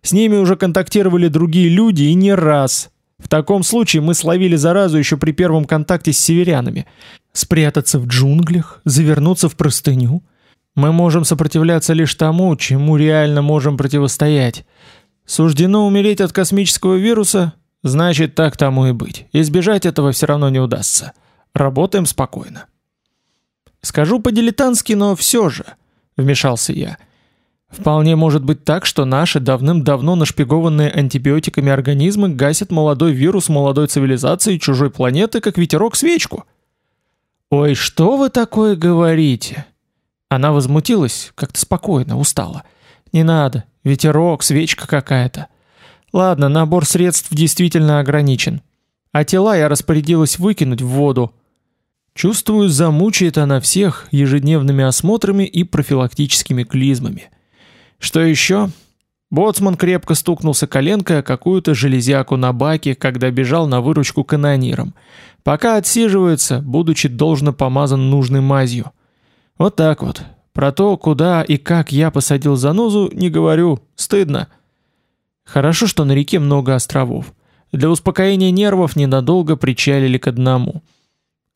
«С ними уже контактировали другие люди и не раз. В таком случае мы словили заразу еще при первом контакте с северянами. Спрятаться в джунглях, завернуться в простыню. Мы можем сопротивляться лишь тому, чему реально можем противостоять. Суждено умереть от космического вируса, значит так тому и быть. Избежать этого все равно не удастся. Работаем спокойно». Скажу по-дилетантски, но все же — вмешался я. Вполне может быть так, что наши давным-давно нашпигованные антибиотиками организмы гасят молодой вирус молодой цивилизации чужой планеты, как ветерок свечку. Ой, что вы такое говорите? Она возмутилась, как-то спокойно, устала. Не надо, ветерок, свечка какая-то. Ладно, набор средств действительно ограничен. А тела я распорядилась выкинуть в воду, Чувствую, замучает она всех ежедневными осмотрами и профилактическими клизмами. Что еще? Боцман крепко стукнулся коленкой о какую-то железяку на баке, когда бежал на выручку канонирам. Пока отсиживается, будучи должно помазан нужной мазью. Вот так вот. Про то, куда и как я посадил занозу, не говорю, стыдно. Хорошо, что на реке много островов. Для успокоения нервов ненадолго причалили к одному –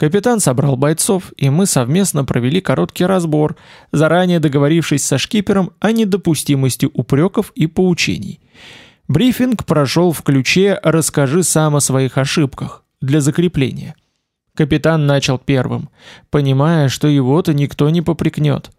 Капитан собрал бойцов, и мы совместно провели короткий разбор, заранее договорившись со шкипером о недопустимости упреков и поучений. Брифинг прошел в ключе «Расскажи сам о своих ошибках» для закрепления. Капитан начал первым, понимая, что его-то никто не попрекнет.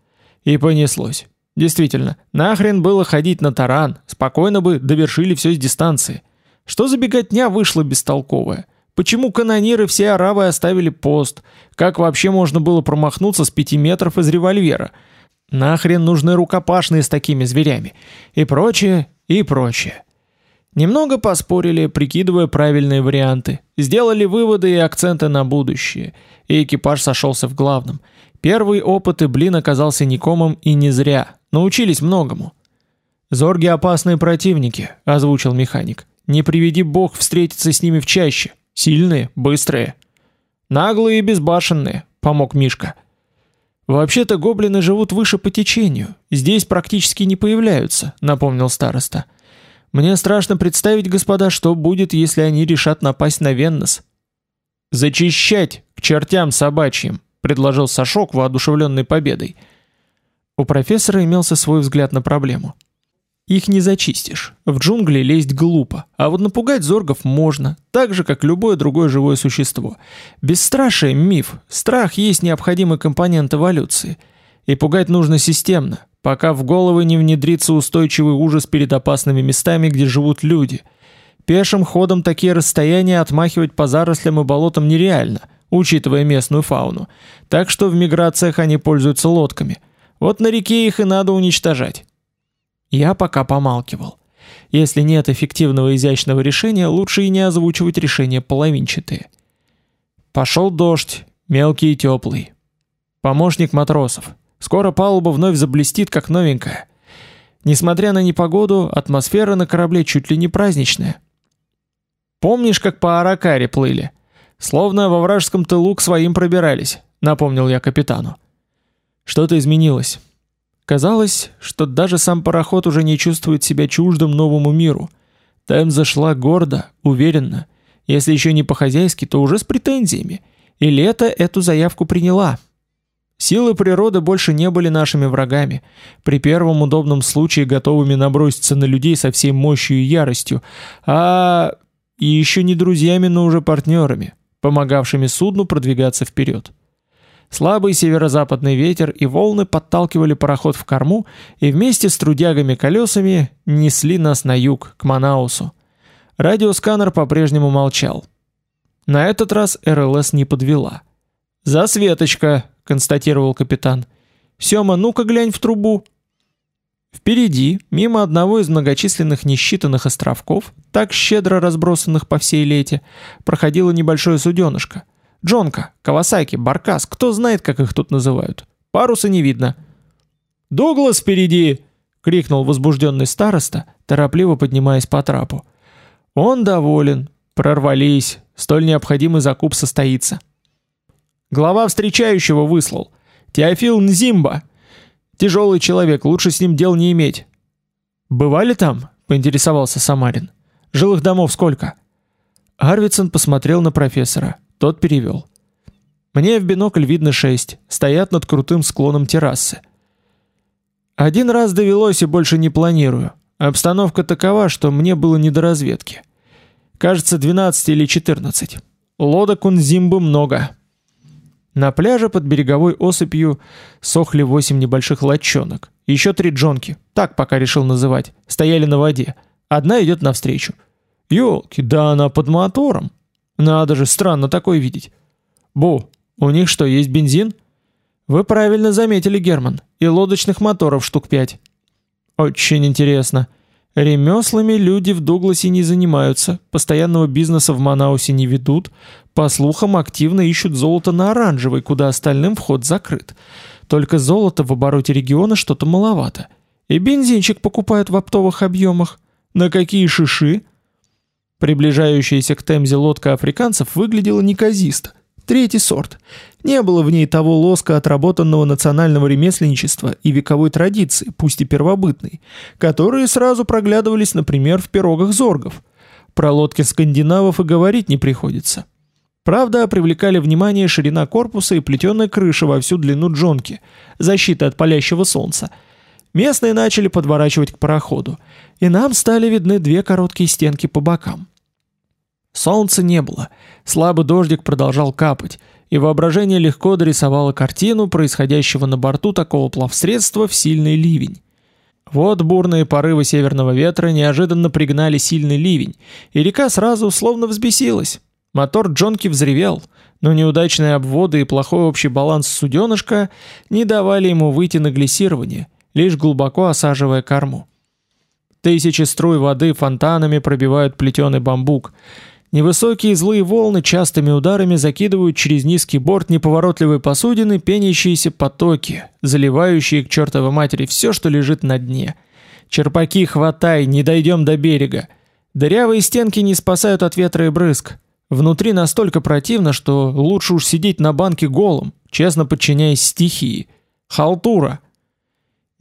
И понеслось. Действительно, нахрен было ходить на таран, спокойно бы довершили все с дистанции. Что за беготня вышла бестолковая? Почему канониры все арабы оставили пост? Как вообще можно было промахнуться с пяти метров из револьвера? Нахрен нужны рукопашные с такими зверями? И прочее, и прочее. Немного поспорили, прикидывая правильные варианты. Сделали выводы и акценты на будущее. И экипаж сошелся в главном. Первый опыт и блин оказался никомом и не зря. Научились многому. «Зорги опасные противники», — озвучил механик. «Не приведи бог встретиться с ними в чаще. Сильные, быстрые». «Наглые и безбашенные», — помог Мишка. «Вообще-то гоблины живут выше по течению. Здесь практически не появляются», — напомнил староста. Мне страшно представить, господа, что будет, если они решат напасть на Веннос. Зачищать к чертям собачьим, предложил Сашок, воодушевленный победой. У профессора имелся свой взгляд на проблему. Их не зачистишь. В джунгли лезть глупо, а вот напугать зоргов можно, так же как любое другое живое существо. Бесстрашие миф. Страх есть необходимый компонент эволюции. И пугать нужно системно, пока в головы не внедрится устойчивый ужас перед опасными местами, где живут люди. Пешим ходом такие расстояния отмахивать по зарослям и болотам нереально, учитывая местную фауну. Так что в миграциях они пользуются лодками. Вот на реке их и надо уничтожать. Я пока помалкивал. Если нет эффективного изящного решения, лучше и не озвучивать решения половинчатые. Пошел дождь, мелкий и теплый. Помощник матросов. Скоро палуба вновь заблестит, как новенькая. Несмотря на непогоду, атмосфера на корабле чуть ли не праздничная. Помнишь, как по Аракаре плыли? Словно во вражеском тылу к своим пробирались, напомнил я капитану. Что-то изменилось. Казалось, что даже сам пароход уже не чувствует себя чуждым новому миру. Тайм зашла гордо, уверенно. Если еще не по-хозяйски, то уже с претензиями. И лето эту заявку приняла. Силы природы больше не были нашими врагами, при первом удобном случае готовыми наброситься на людей со всей мощью и яростью, а и еще не друзьями, но уже партнерами, помогавшими судну продвигаться вперед. Слабый северо-западный ветер и волны подталкивали пароход в корму и вместе с трудягами-колесами несли нас на юг, к Манаусу. Радиосканер по-прежнему молчал. На этот раз РЛС не подвела. «Засветочка!» констатировал капитан. Сёма, ну-ка глянь в трубу. Впереди, мимо одного из многочисленных несчитанных островков, так щедро разбросанных по всей лете, проходило небольшое суденышко. Джонка, Кавасаки, Баркас, кто знает, как их тут называют. Паруса не видно. «Дуглас впереди!» — крикнул возбужденный староста, торопливо поднимаясь по трапу. «Он доволен. Прорвались. Столь необходимый закуп состоится». Глава встречающего выслал. Теофил Нзимба. Тяжелый человек, лучше с ним дел не иметь. Бывали там? поинтересовался Самарин. Жилых домов сколько? Арвидсон посмотрел на профессора. Тот перевел. Мне в бинокль видно шесть. Стоят над крутым склоном террасы. Один раз довелось и больше не планирую. Обстановка такова, что мне было не до разведки. Кажется, 12 или 14. Лодок у Нзимбы много. На пляже под береговой осыпью сохли восемь небольших лодчонок. Еще три джонки, так пока решил называть, стояли на воде. Одна идет навстречу. Ёлки, да она под мотором. Надо же, странно такое видеть. Бу, у них что, есть бензин? Вы правильно заметили, Герман. И лодочных моторов штук пять. Очень интересно. Ремеслами люди в Дугласе не занимаются, постоянного бизнеса в Манаусе не ведут, по слухам активно ищут золото на оранжевый, куда остальным вход закрыт. Только золота в обороте региона что-то маловато. И бензинчик покупают в оптовых объемах. На какие шиши? Приближающаяся к Темзе лодка африканцев выглядела неказисто. Третий сорт. Не было в ней того лоска отработанного национального ремесленничества и вековой традиции, пусть и первобытной, которые сразу проглядывались, например, в пирогах зоргов. Про лодки скандинавов и говорить не приходится. Правда, привлекали внимание ширина корпуса и плетеная крыша во всю длину джонки, защита от палящего солнца. Местные начали подворачивать к пароходу, и нам стали видны две короткие стенки по бокам. Солнца не было, слабый дождик продолжал капать, и воображение легко дорисовало картину происходящего на борту такого плавсредства в сильный ливень. Вот бурные порывы северного ветра неожиданно пригнали сильный ливень, и река сразу словно взбесилась. Мотор Джонки взревел, но неудачные обводы и плохой общий баланс суденышка не давали ему выйти на глиссирование, лишь глубоко осаживая корму. Тысячи струй воды фонтанами пробивают плетеный бамбук. Невысокие злые волны частыми ударами закидывают через низкий борт неповоротливой посудины пенящиеся потоки, заливающие к чертовой матери все, что лежит на дне. Черпаки хватай, не дойдем до берега. Дырявые стенки не спасают от ветра и брызг. Внутри настолько противно, что лучше уж сидеть на банке голым, честно подчиняясь стихии. Халтура.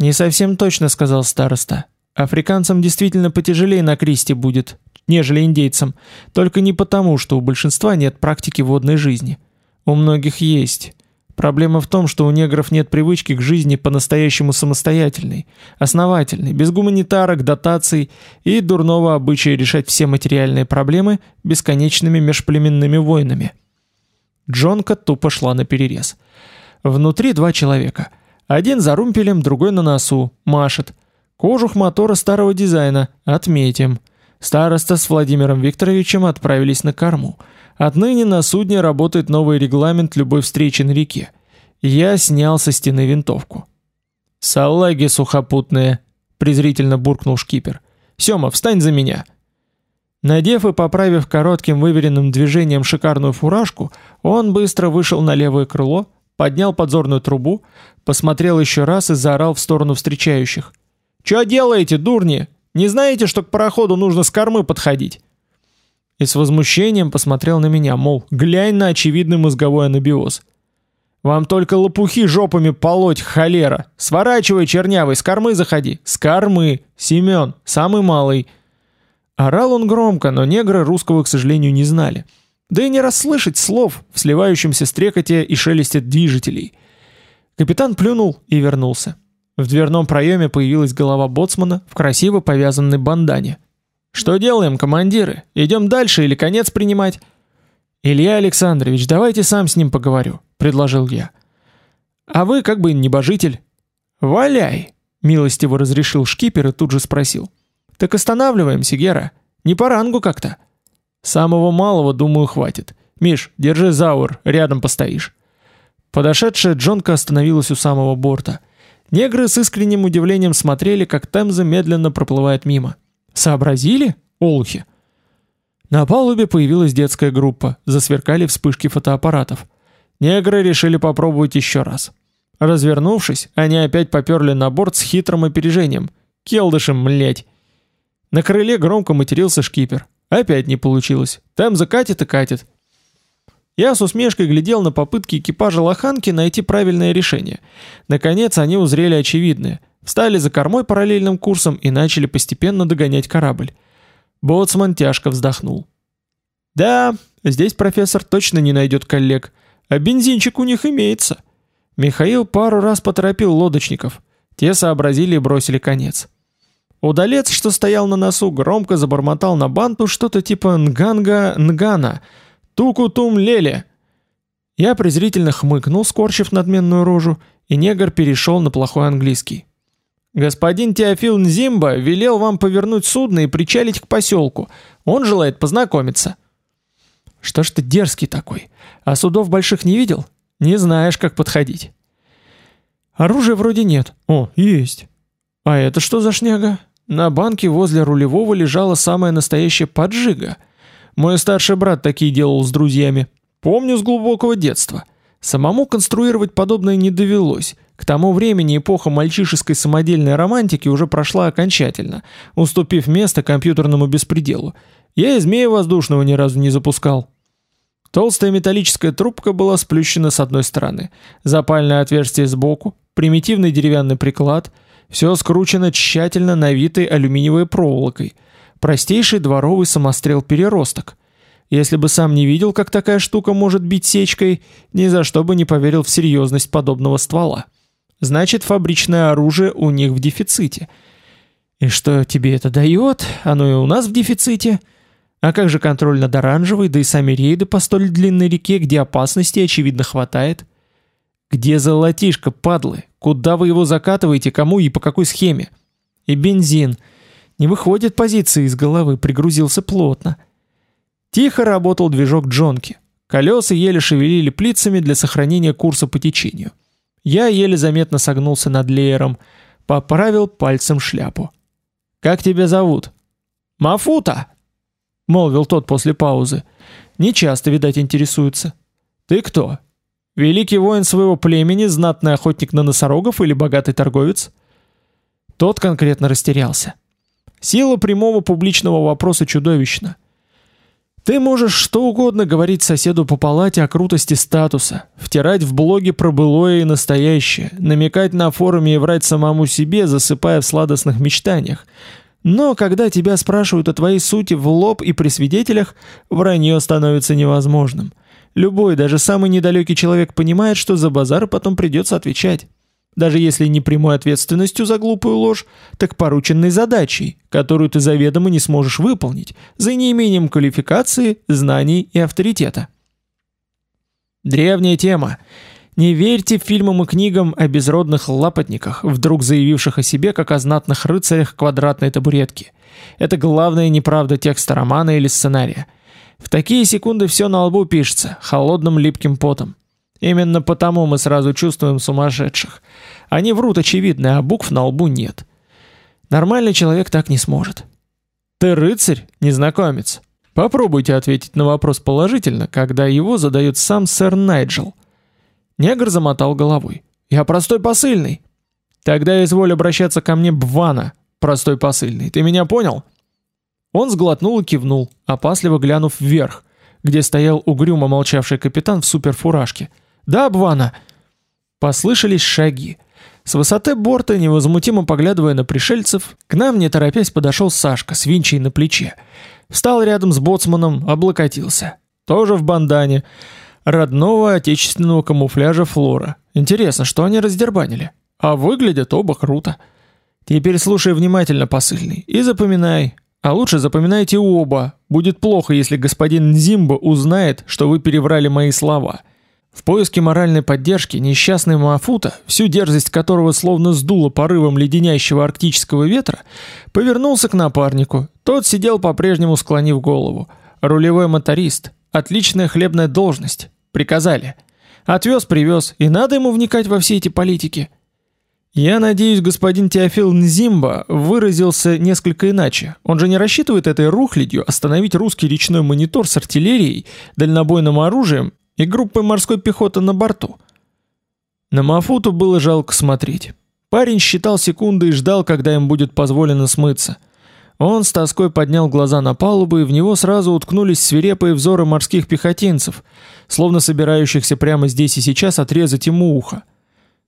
Не совсем точно сказал староста. Африканцам действительно потяжелее на кресте будет, нежели индейцам, только не потому, что у большинства нет практики водной жизни. У многих есть. Проблема в том, что у негров нет привычки к жизни по-настоящему самостоятельной, основательной, без гуманитарок, дотаций и дурного обычая решать все материальные проблемы бесконечными межплеменными войнами. Джонка тупо шла на перерез. Внутри два человека. Один за румпелем, другой на носу, машет. Кожух мотора старого дизайна, отметим. Староста с Владимиром Викторовичем отправились на корму – Отныне на судне работает новый регламент любой встречи на реке. Я снял со стены винтовку. «Салаги сухопутные!» — презрительно буркнул шкипер. «Сёма, встань за меня!» Надев и поправив коротким выверенным движением шикарную фуражку, он быстро вышел на левое крыло, поднял подзорную трубу, посмотрел еще раз и заорал в сторону встречающих. «Чё делаете, дурни? Не знаете, что к пароходу нужно с кормы подходить?» и с возмущением посмотрел на меня, мол, глянь на очевидный мозговой анабиоз. «Вам только лопухи жопами полоть, холера! Сворачивай, чернявый, с кормы заходи! С кормы! Семен, самый малый!» Орал он громко, но негры русского, к сожалению, не знали. Да и не расслышать слов в сливающемся стрекоте и шелесте движителей. Капитан плюнул и вернулся. В дверном проеме появилась голова боцмана в красиво повязанной бандане. Что делаем, командиры? Идем дальше или конец принимать? Илья Александрович, давайте сам с ним поговорю, предложил я. А вы как бы небожитель. Валяй, милостиво разрешил шкипер и тут же спросил. Так останавливаемся, Гера. Не по рангу как-то. Самого малого, думаю, хватит. Миш, держи заур, рядом постоишь. Подошедшая Джонка остановилась у самого борта. Негры с искренним удивлением смотрели, как Темза медленно проплывает мимо. Сообразили, олухи? На палубе появилась детская группа, засверкали вспышки фотоаппаратов. Негры решили попробовать еще раз. Развернувшись, они опять поперли на борт с хитрым опережением. Келдышем, млять. На крыле громко матерился шкипер. Опять не получилось. Там закатит и катит. Я с усмешкой глядел на попытки экипажа Лоханки найти правильное решение. Наконец они узрели очевидное – Встали за кормой параллельным курсом и начали постепенно догонять корабль. Боцман тяжко вздохнул. «Да, здесь профессор точно не найдет коллег, а бензинчик у них имеется». Михаил пару раз поторопил лодочников. Те сообразили и бросили конец. Удалец, что стоял на носу, громко забормотал на банту что-то типа «нганга-нгана», «туку-тум-леле». Я презрительно хмыкнул, скорчив надменную рожу, и негр перешел на плохой английский. Господин Теофил Нзимба велел вам повернуть судно и причалить к поселку. Он желает познакомиться. Что ж ты дерзкий такой? А судов больших не видел? Не знаешь, как подходить. Оружия вроде нет. О, есть. А это что за шняга? На банке возле рулевого лежала самая настоящая поджига. Мой старший брат такие делал с друзьями. Помню с глубокого детства. Самому конструировать подобное не довелось. К тому времени эпоха мальчишеской самодельной романтики уже прошла окончательно, уступив место компьютерному беспределу. Я и змея воздушного ни разу не запускал. Толстая металлическая трубка была сплющена с одной стороны, запальное отверстие сбоку, примитивный деревянный приклад, все скручено тщательно навитой алюминиевой проволокой, простейший дворовый самострел-переросток. Если бы сам не видел, как такая штука может бить сечкой, ни за что бы не поверил в серьезность подобного ствола. Значит, фабричное оружие у них в дефиците. И что тебе это дает? Оно и у нас в дефиците. А как же контроль над оранжевой, да и сами рейды по столь длинной реке, где опасности, очевидно, хватает? Где золотишко, падлы? Куда вы его закатываете, кому и по какой схеме? И бензин. Не выходит позиции из головы, пригрузился плотно. Тихо работал движок Джонки. Колеса еле шевелили плицами для сохранения курса по течению. Я еле заметно согнулся над леером, поправил пальцем шляпу. «Как тебя зовут?» «Мафута!» — молвил тот после паузы. «Не часто, видать, интересуется». «Ты кто? Великий воин своего племени, знатный охотник на носорогов или богатый торговец?» Тот конкретно растерялся. Сила прямого публичного вопроса чудовищна. Ты можешь что угодно говорить соседу по палате о крутости статуса, втирать в блоге про былое и настоящее, намекать на форуме и врать самому себе, засыпая в сладостных мечтаниях. Но когда тебя спрашивают о твоей сути в лоб и при свидетелях, вранье становится невозможным. Любой, даже самый недалекий человек понимает, что за базар потом придется отвечать даже если не прямой ответственностью за глупую ложь, так порученной задачей, которую ты заведомо не сможешь выполнить, за неимением квалификации, знаний и авторитета. Древняя тема. Не верьте фильмам и книгам о безродных лапотниках, вдруг заявивших о себе как о знатных рыцарях квадратной табуретки. Это главная неправда текста романа или сценария. В такие секунды все на лбу пишется, холодным липким потом. Именно потому мы сразу чувствуем сумасшедших. Они врут очевидно, а букв на лбу нет. Нормальный человек так не сможет. Ты рыцарь, незнакомец. Попробуйте ответить на вопрос положительно, когда его задает сам сэр Найджел. Негр замотал головой. Я простой посыльный. Тогда изволь обращаться ко мне Бвана, простой посыльный. Ты меня понял? Он сглотнул и кивнул, опасливо глянув вверх, где стоял угрюмо молчавший капитан в суперфуражке. «Да, Бвана!» Послышались шаги. С высоты борта, невозмутимо поглядывая на пришельцев, к нам не торопясь подошел Сашка с винчей на плече. Встал рядом с боцманом, облокотился. Тоже в бандане. Родного отечественного камуфляжа Флора. Интересно, что они раздербанили? А выглядят оба круто. Теперь слушай внимательно, посыльный, и запоминай. А лучше запоминайте оба. Будет плохо, если господин Зимба узнает, что вы переврали мои слова. — в поиске моральной поддержки несчастный Мафута, всю дерзость которого словно сдуло порывом леденящего арктического ветра, повернулся к напарнику. Тот сидел по-прежнему склонив голову. Рулевой моторист, отличная хлебная должность. Приказали. Отвез, привез, и надо ему вникать во все эти политики. Я надеюсь, господин Теофил Нзимба выразился несколько иначе. Он же не рассчитывает этой рухлядью остановить русский речной монитор с артиллерией, дальнобойным оружием и группой морской пехоты на борту. На Мафуту было жалко смотреть. Парень считал секунды и ждал, когда им будет позволено смыться. Он с тоской поднял глаза на палубу, и в него сразу уткнулись свирепые взоры морских пехотинцев, словно собирающихся прямо здесь и сейчас отрезать ему ухо.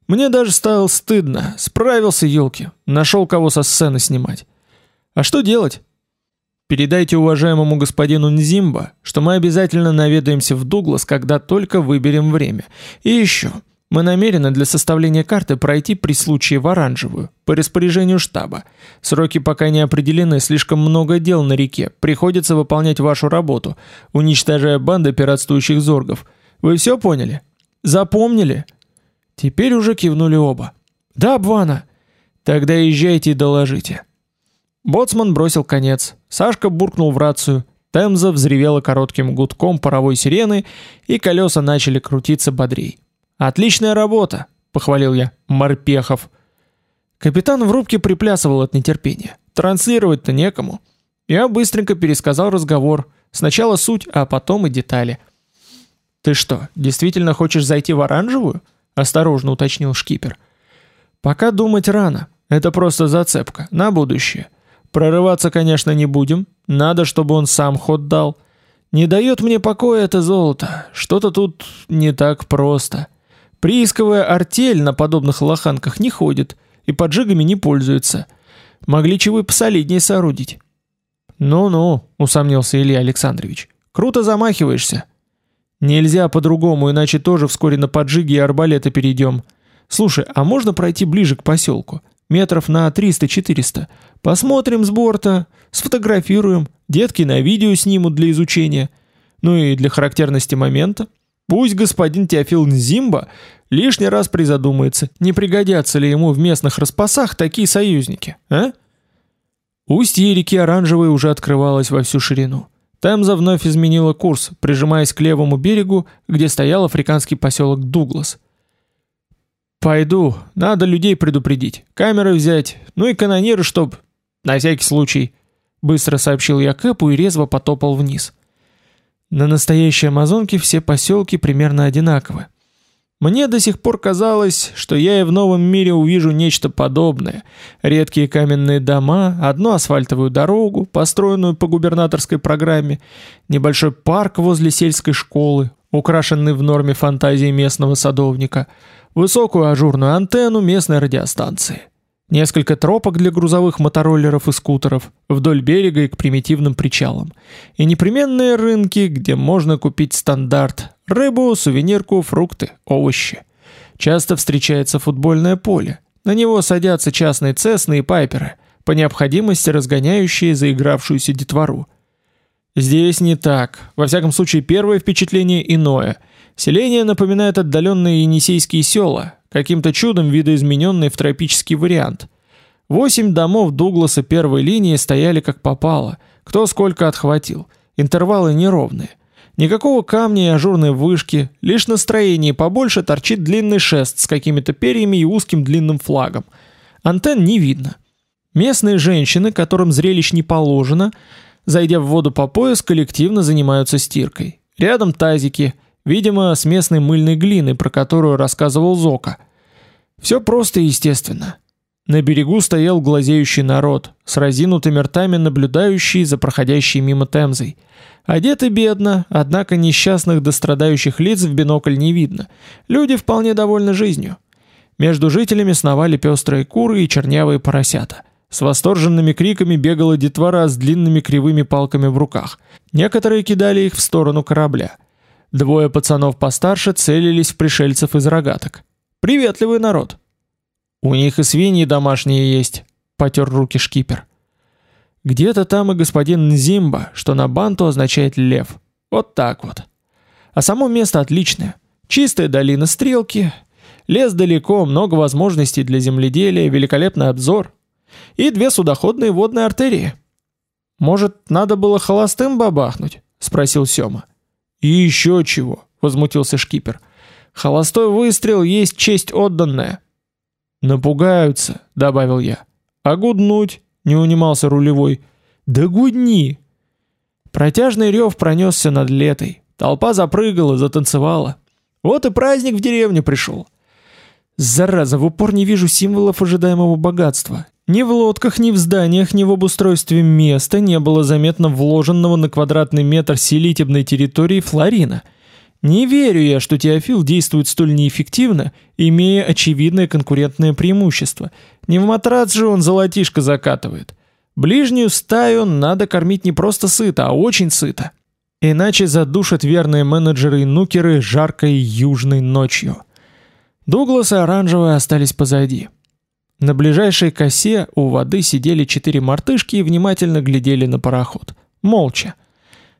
Мне даже стало стыдно. Справился, елки. Нашел кого со сцены снимать. А что делать? Передайте уважаемому господину Нзимба, что мы обязательно наведаемся в Дуглас, когда только выберем время. И еще, мы намерены для составления карты пройти при случае в оранжевую, по распоряжению штаба. Сроки пока не определены, слишком много дел на реке, приходится выполнять вашу работу, уничтожая банды пиратствующих зоргов. Вы все поняли? Запомнили? Теперь уже кивнули оба. Да, Бвана. Тогда езжайте и доложите. Боцман бросил конец. Сашка буркнул в рацию. Темза взревела коротким гудком паровой сирены, и колеса начали крутиться бодрей. «Отличная работа!» — похвалил я. «Морпехов!» Капитан в рубке приплясывал от нетерпения. Транслировать-то некому. Я быстренько пересказал разговор. Сначала суть, а потом и детали. «Ты что, действительно хочешь зайти в оранжевую?» — осторожно уточнил шкипер. «Пока думать рано. Это просто зацепка. На будущее. Прорываться, конечно, не будем. Надо, чтобы он сам ход дал. Не дает мне покоя это золото. Что-то тут не так просто. Приисковая артель на подобных лоханках не ходит и поджигами не пользуется. Могли чего и посолиднее соорудить. «Ну-ну», — усомнился Илья Александрович. «Круто замахиваешься». «Нельзя по-другому, иначе тоже вскоре на поджиги и арбалеты перейдем. Слушай, а можно пройти ближе к поселку? Метров на 300-400. Посмотрим с борта, сфотографируем, детки на видео снимут для изучения. Ну и для характерности момента. Пусть господин Теофил Нзимба лишний раз призадумается, не пригодятся ли ему в местных распасах такие союзники, а? Устье реки Оранжевой уже открывалось во всю ширину. Темза вновь изменила курс, прижимаясь к левому берегу, где стоял африканский поселок Дуглас. «Пойду, надо людей предупредить, камеры взять, ну и канониры, чтоб... на всякий случай», — быстро сообщил я Кэпу и резво потопал вниз. На настоящей Амазонке все поселки примерно одинаковы. Мне до сих пор казалось, что я и в новом мире увижу нечто подобное. Редкие каменные дома, одну асфальтовую дорогу, построенную по губернаторской программе, небольшой парк возле сельской школы, украшенный в норме фантазии местного садовника, высокую ажурную антенну местной радиостанции. Несколько тропок для грузовых мотороллеров и скутеров вдоль берега и к примитивным причалам. И непременные рынки, где можно купить стандарт – рыбу, сувенирку, фрукты, овощи. Часто встречается футбольное поле. На него садятся частные цесны и пайперы, по необходимости разгоняющие заигравшуюся детвору. Здесь не так. Во всяком случае, первое впечатление иное. Селение напоминает отдаленные енисейские села, каким-то чудом видоизмененный в тропический вариант. Восемь домов Дугласа первой линии стояли как попало, кто сколько отхватил, интервалы неровные. Никакого камня и ажурной вышки, лишь на строении побольше торчит длинный шест с какими-то перьями и узким длинным флагом. Антенн не видно. Местные женщины, которым зрелищ не положено, зайдя в воду по пояс, коллективно занимаются стиркой. Рядом тазики – Видимо, с местной мыльной глины, про которую рассказывал Зока. Все просто и естественно. На берегу стоял глазеющий народ, с разинутыми ртами наблюдающий за проходящей мимо Темзой. Одеты бедно, однако несчастных дострадающих лиц в бинокль не видно. Люди вполне довольны жизнью. Между жителями сновали пестрые куры и чернявые поросята. С восторженными криками бегала детвора с длинными кривыми палками в руках. Некоторые кидали их в сторону корабля. Двое пацанов постарше целились в пришельцев из рогаток. Приветливый народ. У них и свиньи домашние есть, потер руки шкипер. Где-то там и господин Нзимба, что на банту означает лев. Вот так вот. А само место отличное. Чистая долина стрелки, лес далеко, много возможностей для земледелия, великолепный обзор и две судоходные водные артерии. Может, надо было холостым бабахнуть? спросил Сёма. «И еще чего!» — возмутился шкипер. «Холостой выстрел есть честь отданная». «Напугаются», — добавил я. «А гуднуть?» — не унимался рулевой. «Да гудни!» Протяжный рев пронесся над летой. Толпа запрыгала, затанцевала. Вот и праздник в деревню пришел. Зараза, в упор не вижу символов ожидаемого богатства. Ни в лодках, ни в зданиях, ни в обустройстве места не было заметно вложенного на квадратный метр селитебной территории флорина. Не верю я, что Теофил действует столь неэффективно, имея очевидное конкурентное преимущество. Не в матрац же он золотишко закатывает. Ближнюю стаю надо кормить не просто сыто, а очень сыто. Иначе задушат верные менеджеры и нукеры жаркой южной ночью. Дуглас и Оранжевые остались позади. На ближайшей косе у воды сидели четыре мартышки и внимательно глядели на пароход. Молча.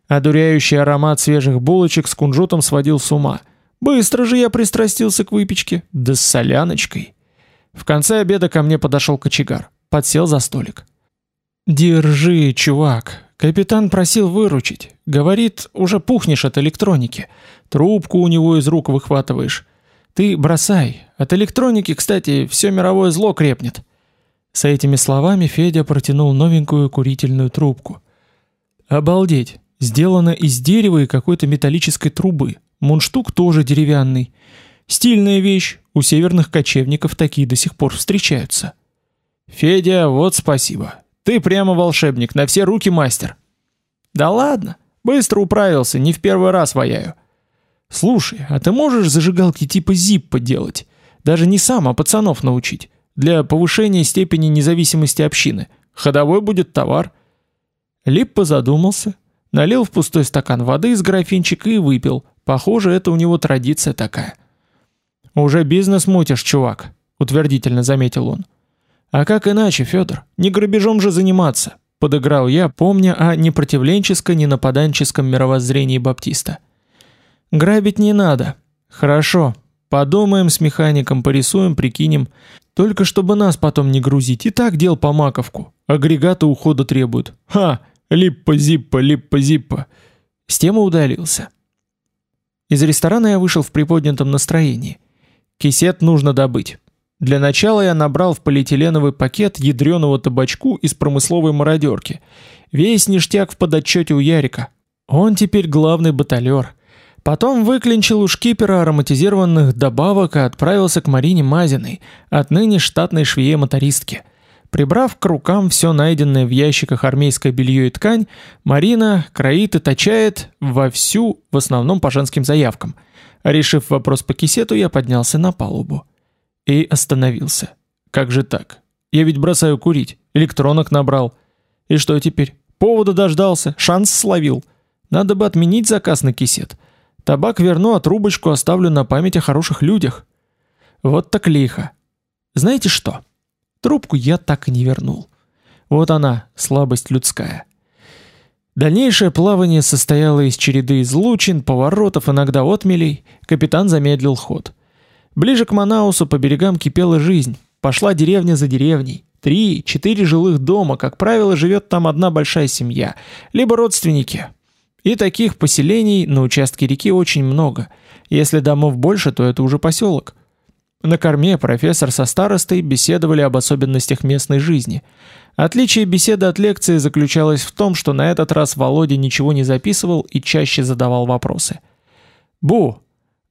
Одуряющий аромат свежих булочек с кунжутом сводил с ума. Быстро же я пристрастился к выпечке, да с соляночкой. В конце обеда ко мне подошел кочегар, подсел за столик. «Держи, чувак. Капитан просил выручить. Говорит, уже пухнешь от электроники. Трубку у него из рук выхватываешь. Ты бросай. От электроники, кстати, все мировое зло крепнет. С этими словами Федя протянул новенькую курительную трубку. Обалдеть, сделана из дерева и какой-то металлической трубы. Мундштук тоже деревянный. Стильная вещь. У северных кочевников такие до сих пор встречаются. Федя, вот спасибо. Ты прямо волшебник, на все руки мастер. Да ладно, быстро управился, не в первый раз ваяю. Слушай, а ты можешь зажигалки типа Зиппа делать? Даже не сам, а пацанов научить. Для повышения степени независимости общины. Ходовой будет товар. Липпа задумался, налил в пустой стакан воды из графинчика и выпил. Похоже, это у него традиция такая. Уже бизнес мутишь, чувак, утвердительно заметил он. А как иначе, Федор? Не грабежом же заниматься, подыграл я, помня о непротивленческо-ненападанческом мировоззрении Баптиста. Грабить не надо. Хорошо. Подумаем с механиком, порисуем, прикинем. Только чтобы нас потом не грузить. И так дел по маковку. Агрегаты ухода требуют. Ха, Липпа-зиппа, липпа-зиппа. С темы удалился. Из ресторана я вышел в приподнятом настроении. Кисет нужно добыть. Для начала я набрал в полиэтиленовый пакет ядреного табачку из промысловой мародерки. Весь ништяк в подотчете у Ярика. Он теперь главный баталер. Потом выклинчил у шкипера ароматизированных добавок и отправился к Марине Мазиной, отныне штатной швее-мотористке. Прибрав к рукам все найденное в ящиках армейское белье и ткань, Марина кроит и точает вовсю, в основном по женским заявкам. Решив вопрос по кисету, я поднялся на палубу. И остановился. Как же так? Я ведь бросаю курить, электронок набрал. И что теперь? Повода дождался, шанс словил. Надо бы отменить заказ на кисет. Табак верну, а трубочку оставлю на память о хороших людях. Вот так лихо. Знаете что? Трубку я так и не вернул. Вот она, слабость людская. Дальнейшее плавание состояло из череды излучин, поворотов, иногда отмелей. Капитан замедлил ход. Ближе к Манаусу по берегам кипела жизнь. Пошла деревня за деревней. Три, четыре жилых дома, как правило, живет там одна большая семья, либо родственники. И таких поселений на участке реки очень много. Если домов больше, то это уже поселок. На корме профессор со старостой беседовали об особенностях местной жизни. Отличие беседы от лекции заключалось в том, что на этот раз Володя ничего не записывал и чаще задавал вопросы. «Бу,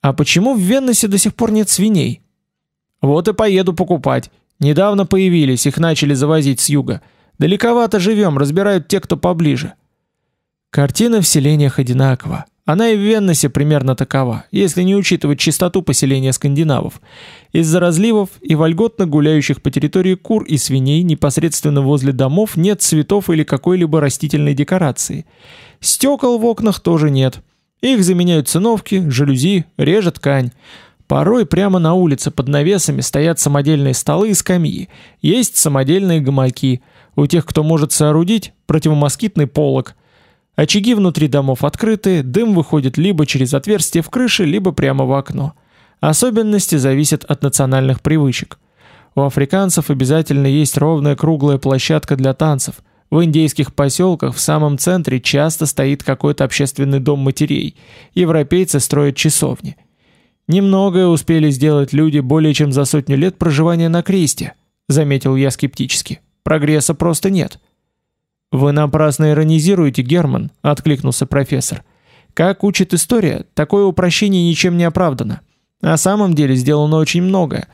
а почему в Веннесе до сих пор нет свиней? Вот и поеду покупать. Недавно появились, их начали завозить с юга. Далековато живем, разбирают те, кто поближе. Картина в селениях одинакова. Она и в Веннесе примерно такова, если не учитывать чистоту поселения скандинавов. Из-за разливов и вольготно гуляющих по территории кур и свиней непосредственно возле домов нет цветов или какой-либо растительной декорации. Стекол в окнах тоже нет. Их заменяют циновки, жалюзи, режет ткань. Порой прямо на улице под навесами стоят самодельные столы и скамьи. Есть самодельные гамаки. У тех, кто может соорудить, противомоскитный полог. Очаги внутри домов открыты, дым выходит либо через отверстие в крыше, либо прямо в окно. Особенности зависят от национальных привычек. У африканцев обязательно есть ровная круглая площадка для танцев – в индейских поселках в самом центре часто стоит какой-то общественный дом матерей. Европейцы строят часовни. Немногое успели сделать люди более чем за сотню лет проживания на кресте, заметил я скептически. Прогресса просто нет. Вы напрасно иронизируете, Герман, откликнулся профессор. Как учит история, такое упрощение ничем не оправдано. На самом деле сделано очень многое.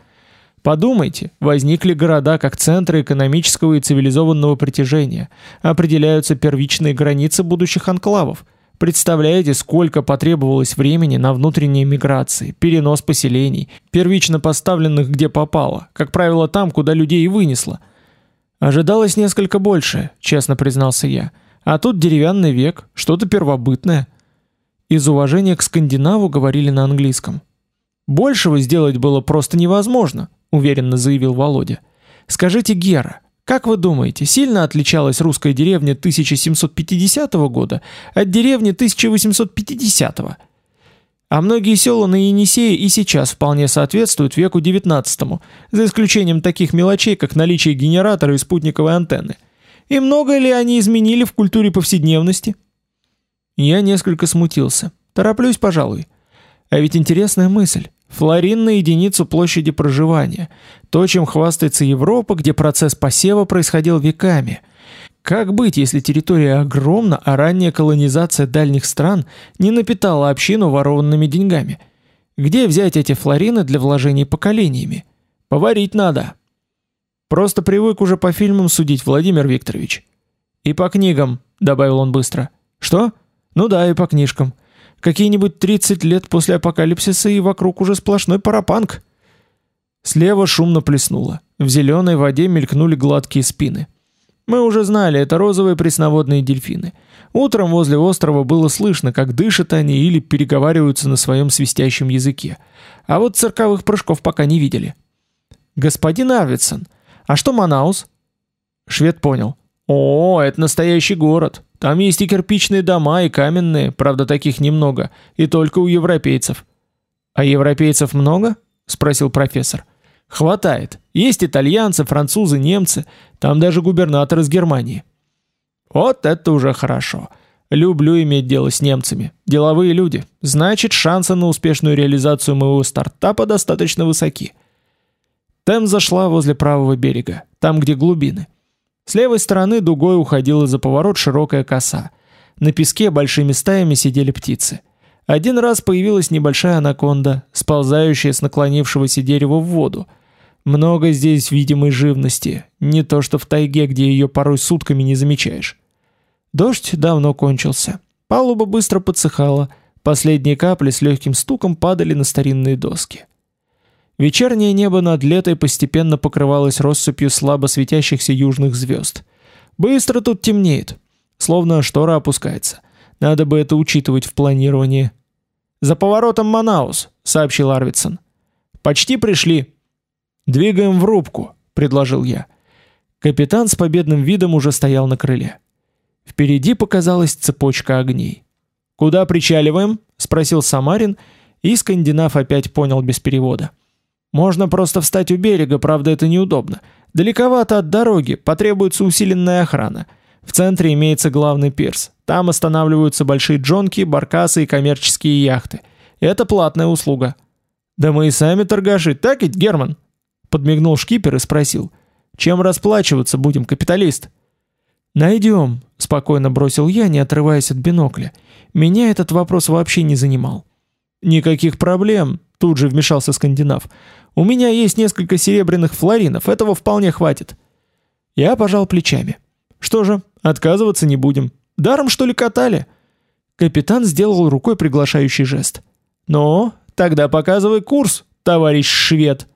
Подумайте, возникли города как центры экономического и цивилизованного притяжения, определяются первичные границы будущих анклавов. Представляете, сколько потребовалось времени на внутренние миграции, перенос поселений, первично поставленных где попало, как правило там, куда людей и вынесло. Ожидалось несколько больше, честно признался я. А тут деревянный век, что-то первобытное. Из уважения к скандинаву говорили на английском. Большего сделать было просто невозможно, уверенно заявил Володя. Скажите, Гера, как вы думаете, сильно отличалась русская деревня 1750 года от деревни 1850? -го? А многие села на Енисее и сейчас вполне соответствуют веку XIX, за исключением таких мелочей, как наличие генератора и спутниковой антенны. И много ли они изменили в культуре повседневности? Я несколько смутился. Тороплюсь, пожалуй. А ведь интересная мысль. Флорин на единицу площади проживания. То, чем хвастается Европа, где процесс посева происходил веками. Как быть, если территория огромна, а ранняя колонизация дальних стран не напитала общину ворованными деньгами? Где взять эти флорины для вложений поколениями? Поварить надо. Просто привык уже по фильмам судить, Владимир Викторович. И по книгам, добавил он быстро. Что? Ну да, и по книжкам. Какие-нибудь 30 лет после апокалипсиса и вокруг уже сплошной парапанк. Слева шумно плеснуло. В зеленой воде мелькнули гладкие спины. Мы уже знали, это розовые пресноводные дельфины. Утром возле острова было слышно, как дышат они или переговариваются на своем свистящем языке. А вот цирковых прыжков пока не видели. «Господин Арвидсон, а что Манаус?» Швед понял. «О, это настоящий город. Там есть и кирпичные дома, и каменные, правда таких немного, и только у европейцев. А европейцев много? спросил профессор. Хватает. Есть итальянцы, французы, немцы, там даже губернатор из Германии. Вот это уже хорошо. Люблю иметь дело с немцами. Деловые люди. Значит, шансы на успешную реализацию моего стартапа достаточно высоки. Тем зашла возле правого берега, там, где глубины. С левой стороны дугой уходила за поворот широкая коса. На песке большими стаями сидели птицы. Один раз появилась небольшая анаконда, сползающая с наклонившегося дерева в воду. Много здесь видимой живности, не то что в тайге, где ее порой сутками не замечаешь. Дождь давно кончился. Палуба быстро подсыхала, последние капли с легким стуком падали на старинные доски. Вечернее небо над летой постепенно покрывалось россыпью слабо светящихся южных звезд. Быстро тут темнеет, словно штора опускается. Надо бы это учитывать в планировании. «За поворотом Манаус», — сообщил Арвидсон. «Почти пришли». «Двигаем в рубку», — предложил я. Капитан с победным видом уже стоял на крыле. Впереди показалась цепочка огней. «Куда причаливаем?» — спросил Самарин, и скандинав опять понял без перевода. «Можно просто встать у берега, правда это неудобно. Далековато от дороги, потребуется усиленная охрана. В центре имеется главный пирс. Там останавливаются большие джонки, баркасы и коммерческие яхты. Это платная услуга». «Да мы и сами торгаши, так ведь, Герман?» Подмигнул шкипер и спросил. «Чем расплачиваться будем, капиталист?» «Найдем», — спокойно бросил я, не отрываясь от бинокля. Меня этот вопрос вообще не занимал. «Никаких проблем», — тут же вмешался скандинав. «У меня есть несколько серебряных флоринов, этого вполне хватит». Я пожал плечами. «Что же, отказываться не будем. Даром, что ли, катали?» Капитан сделал рукой приглашающий жест. «Ну, тогда показывай курс, товарищ швед».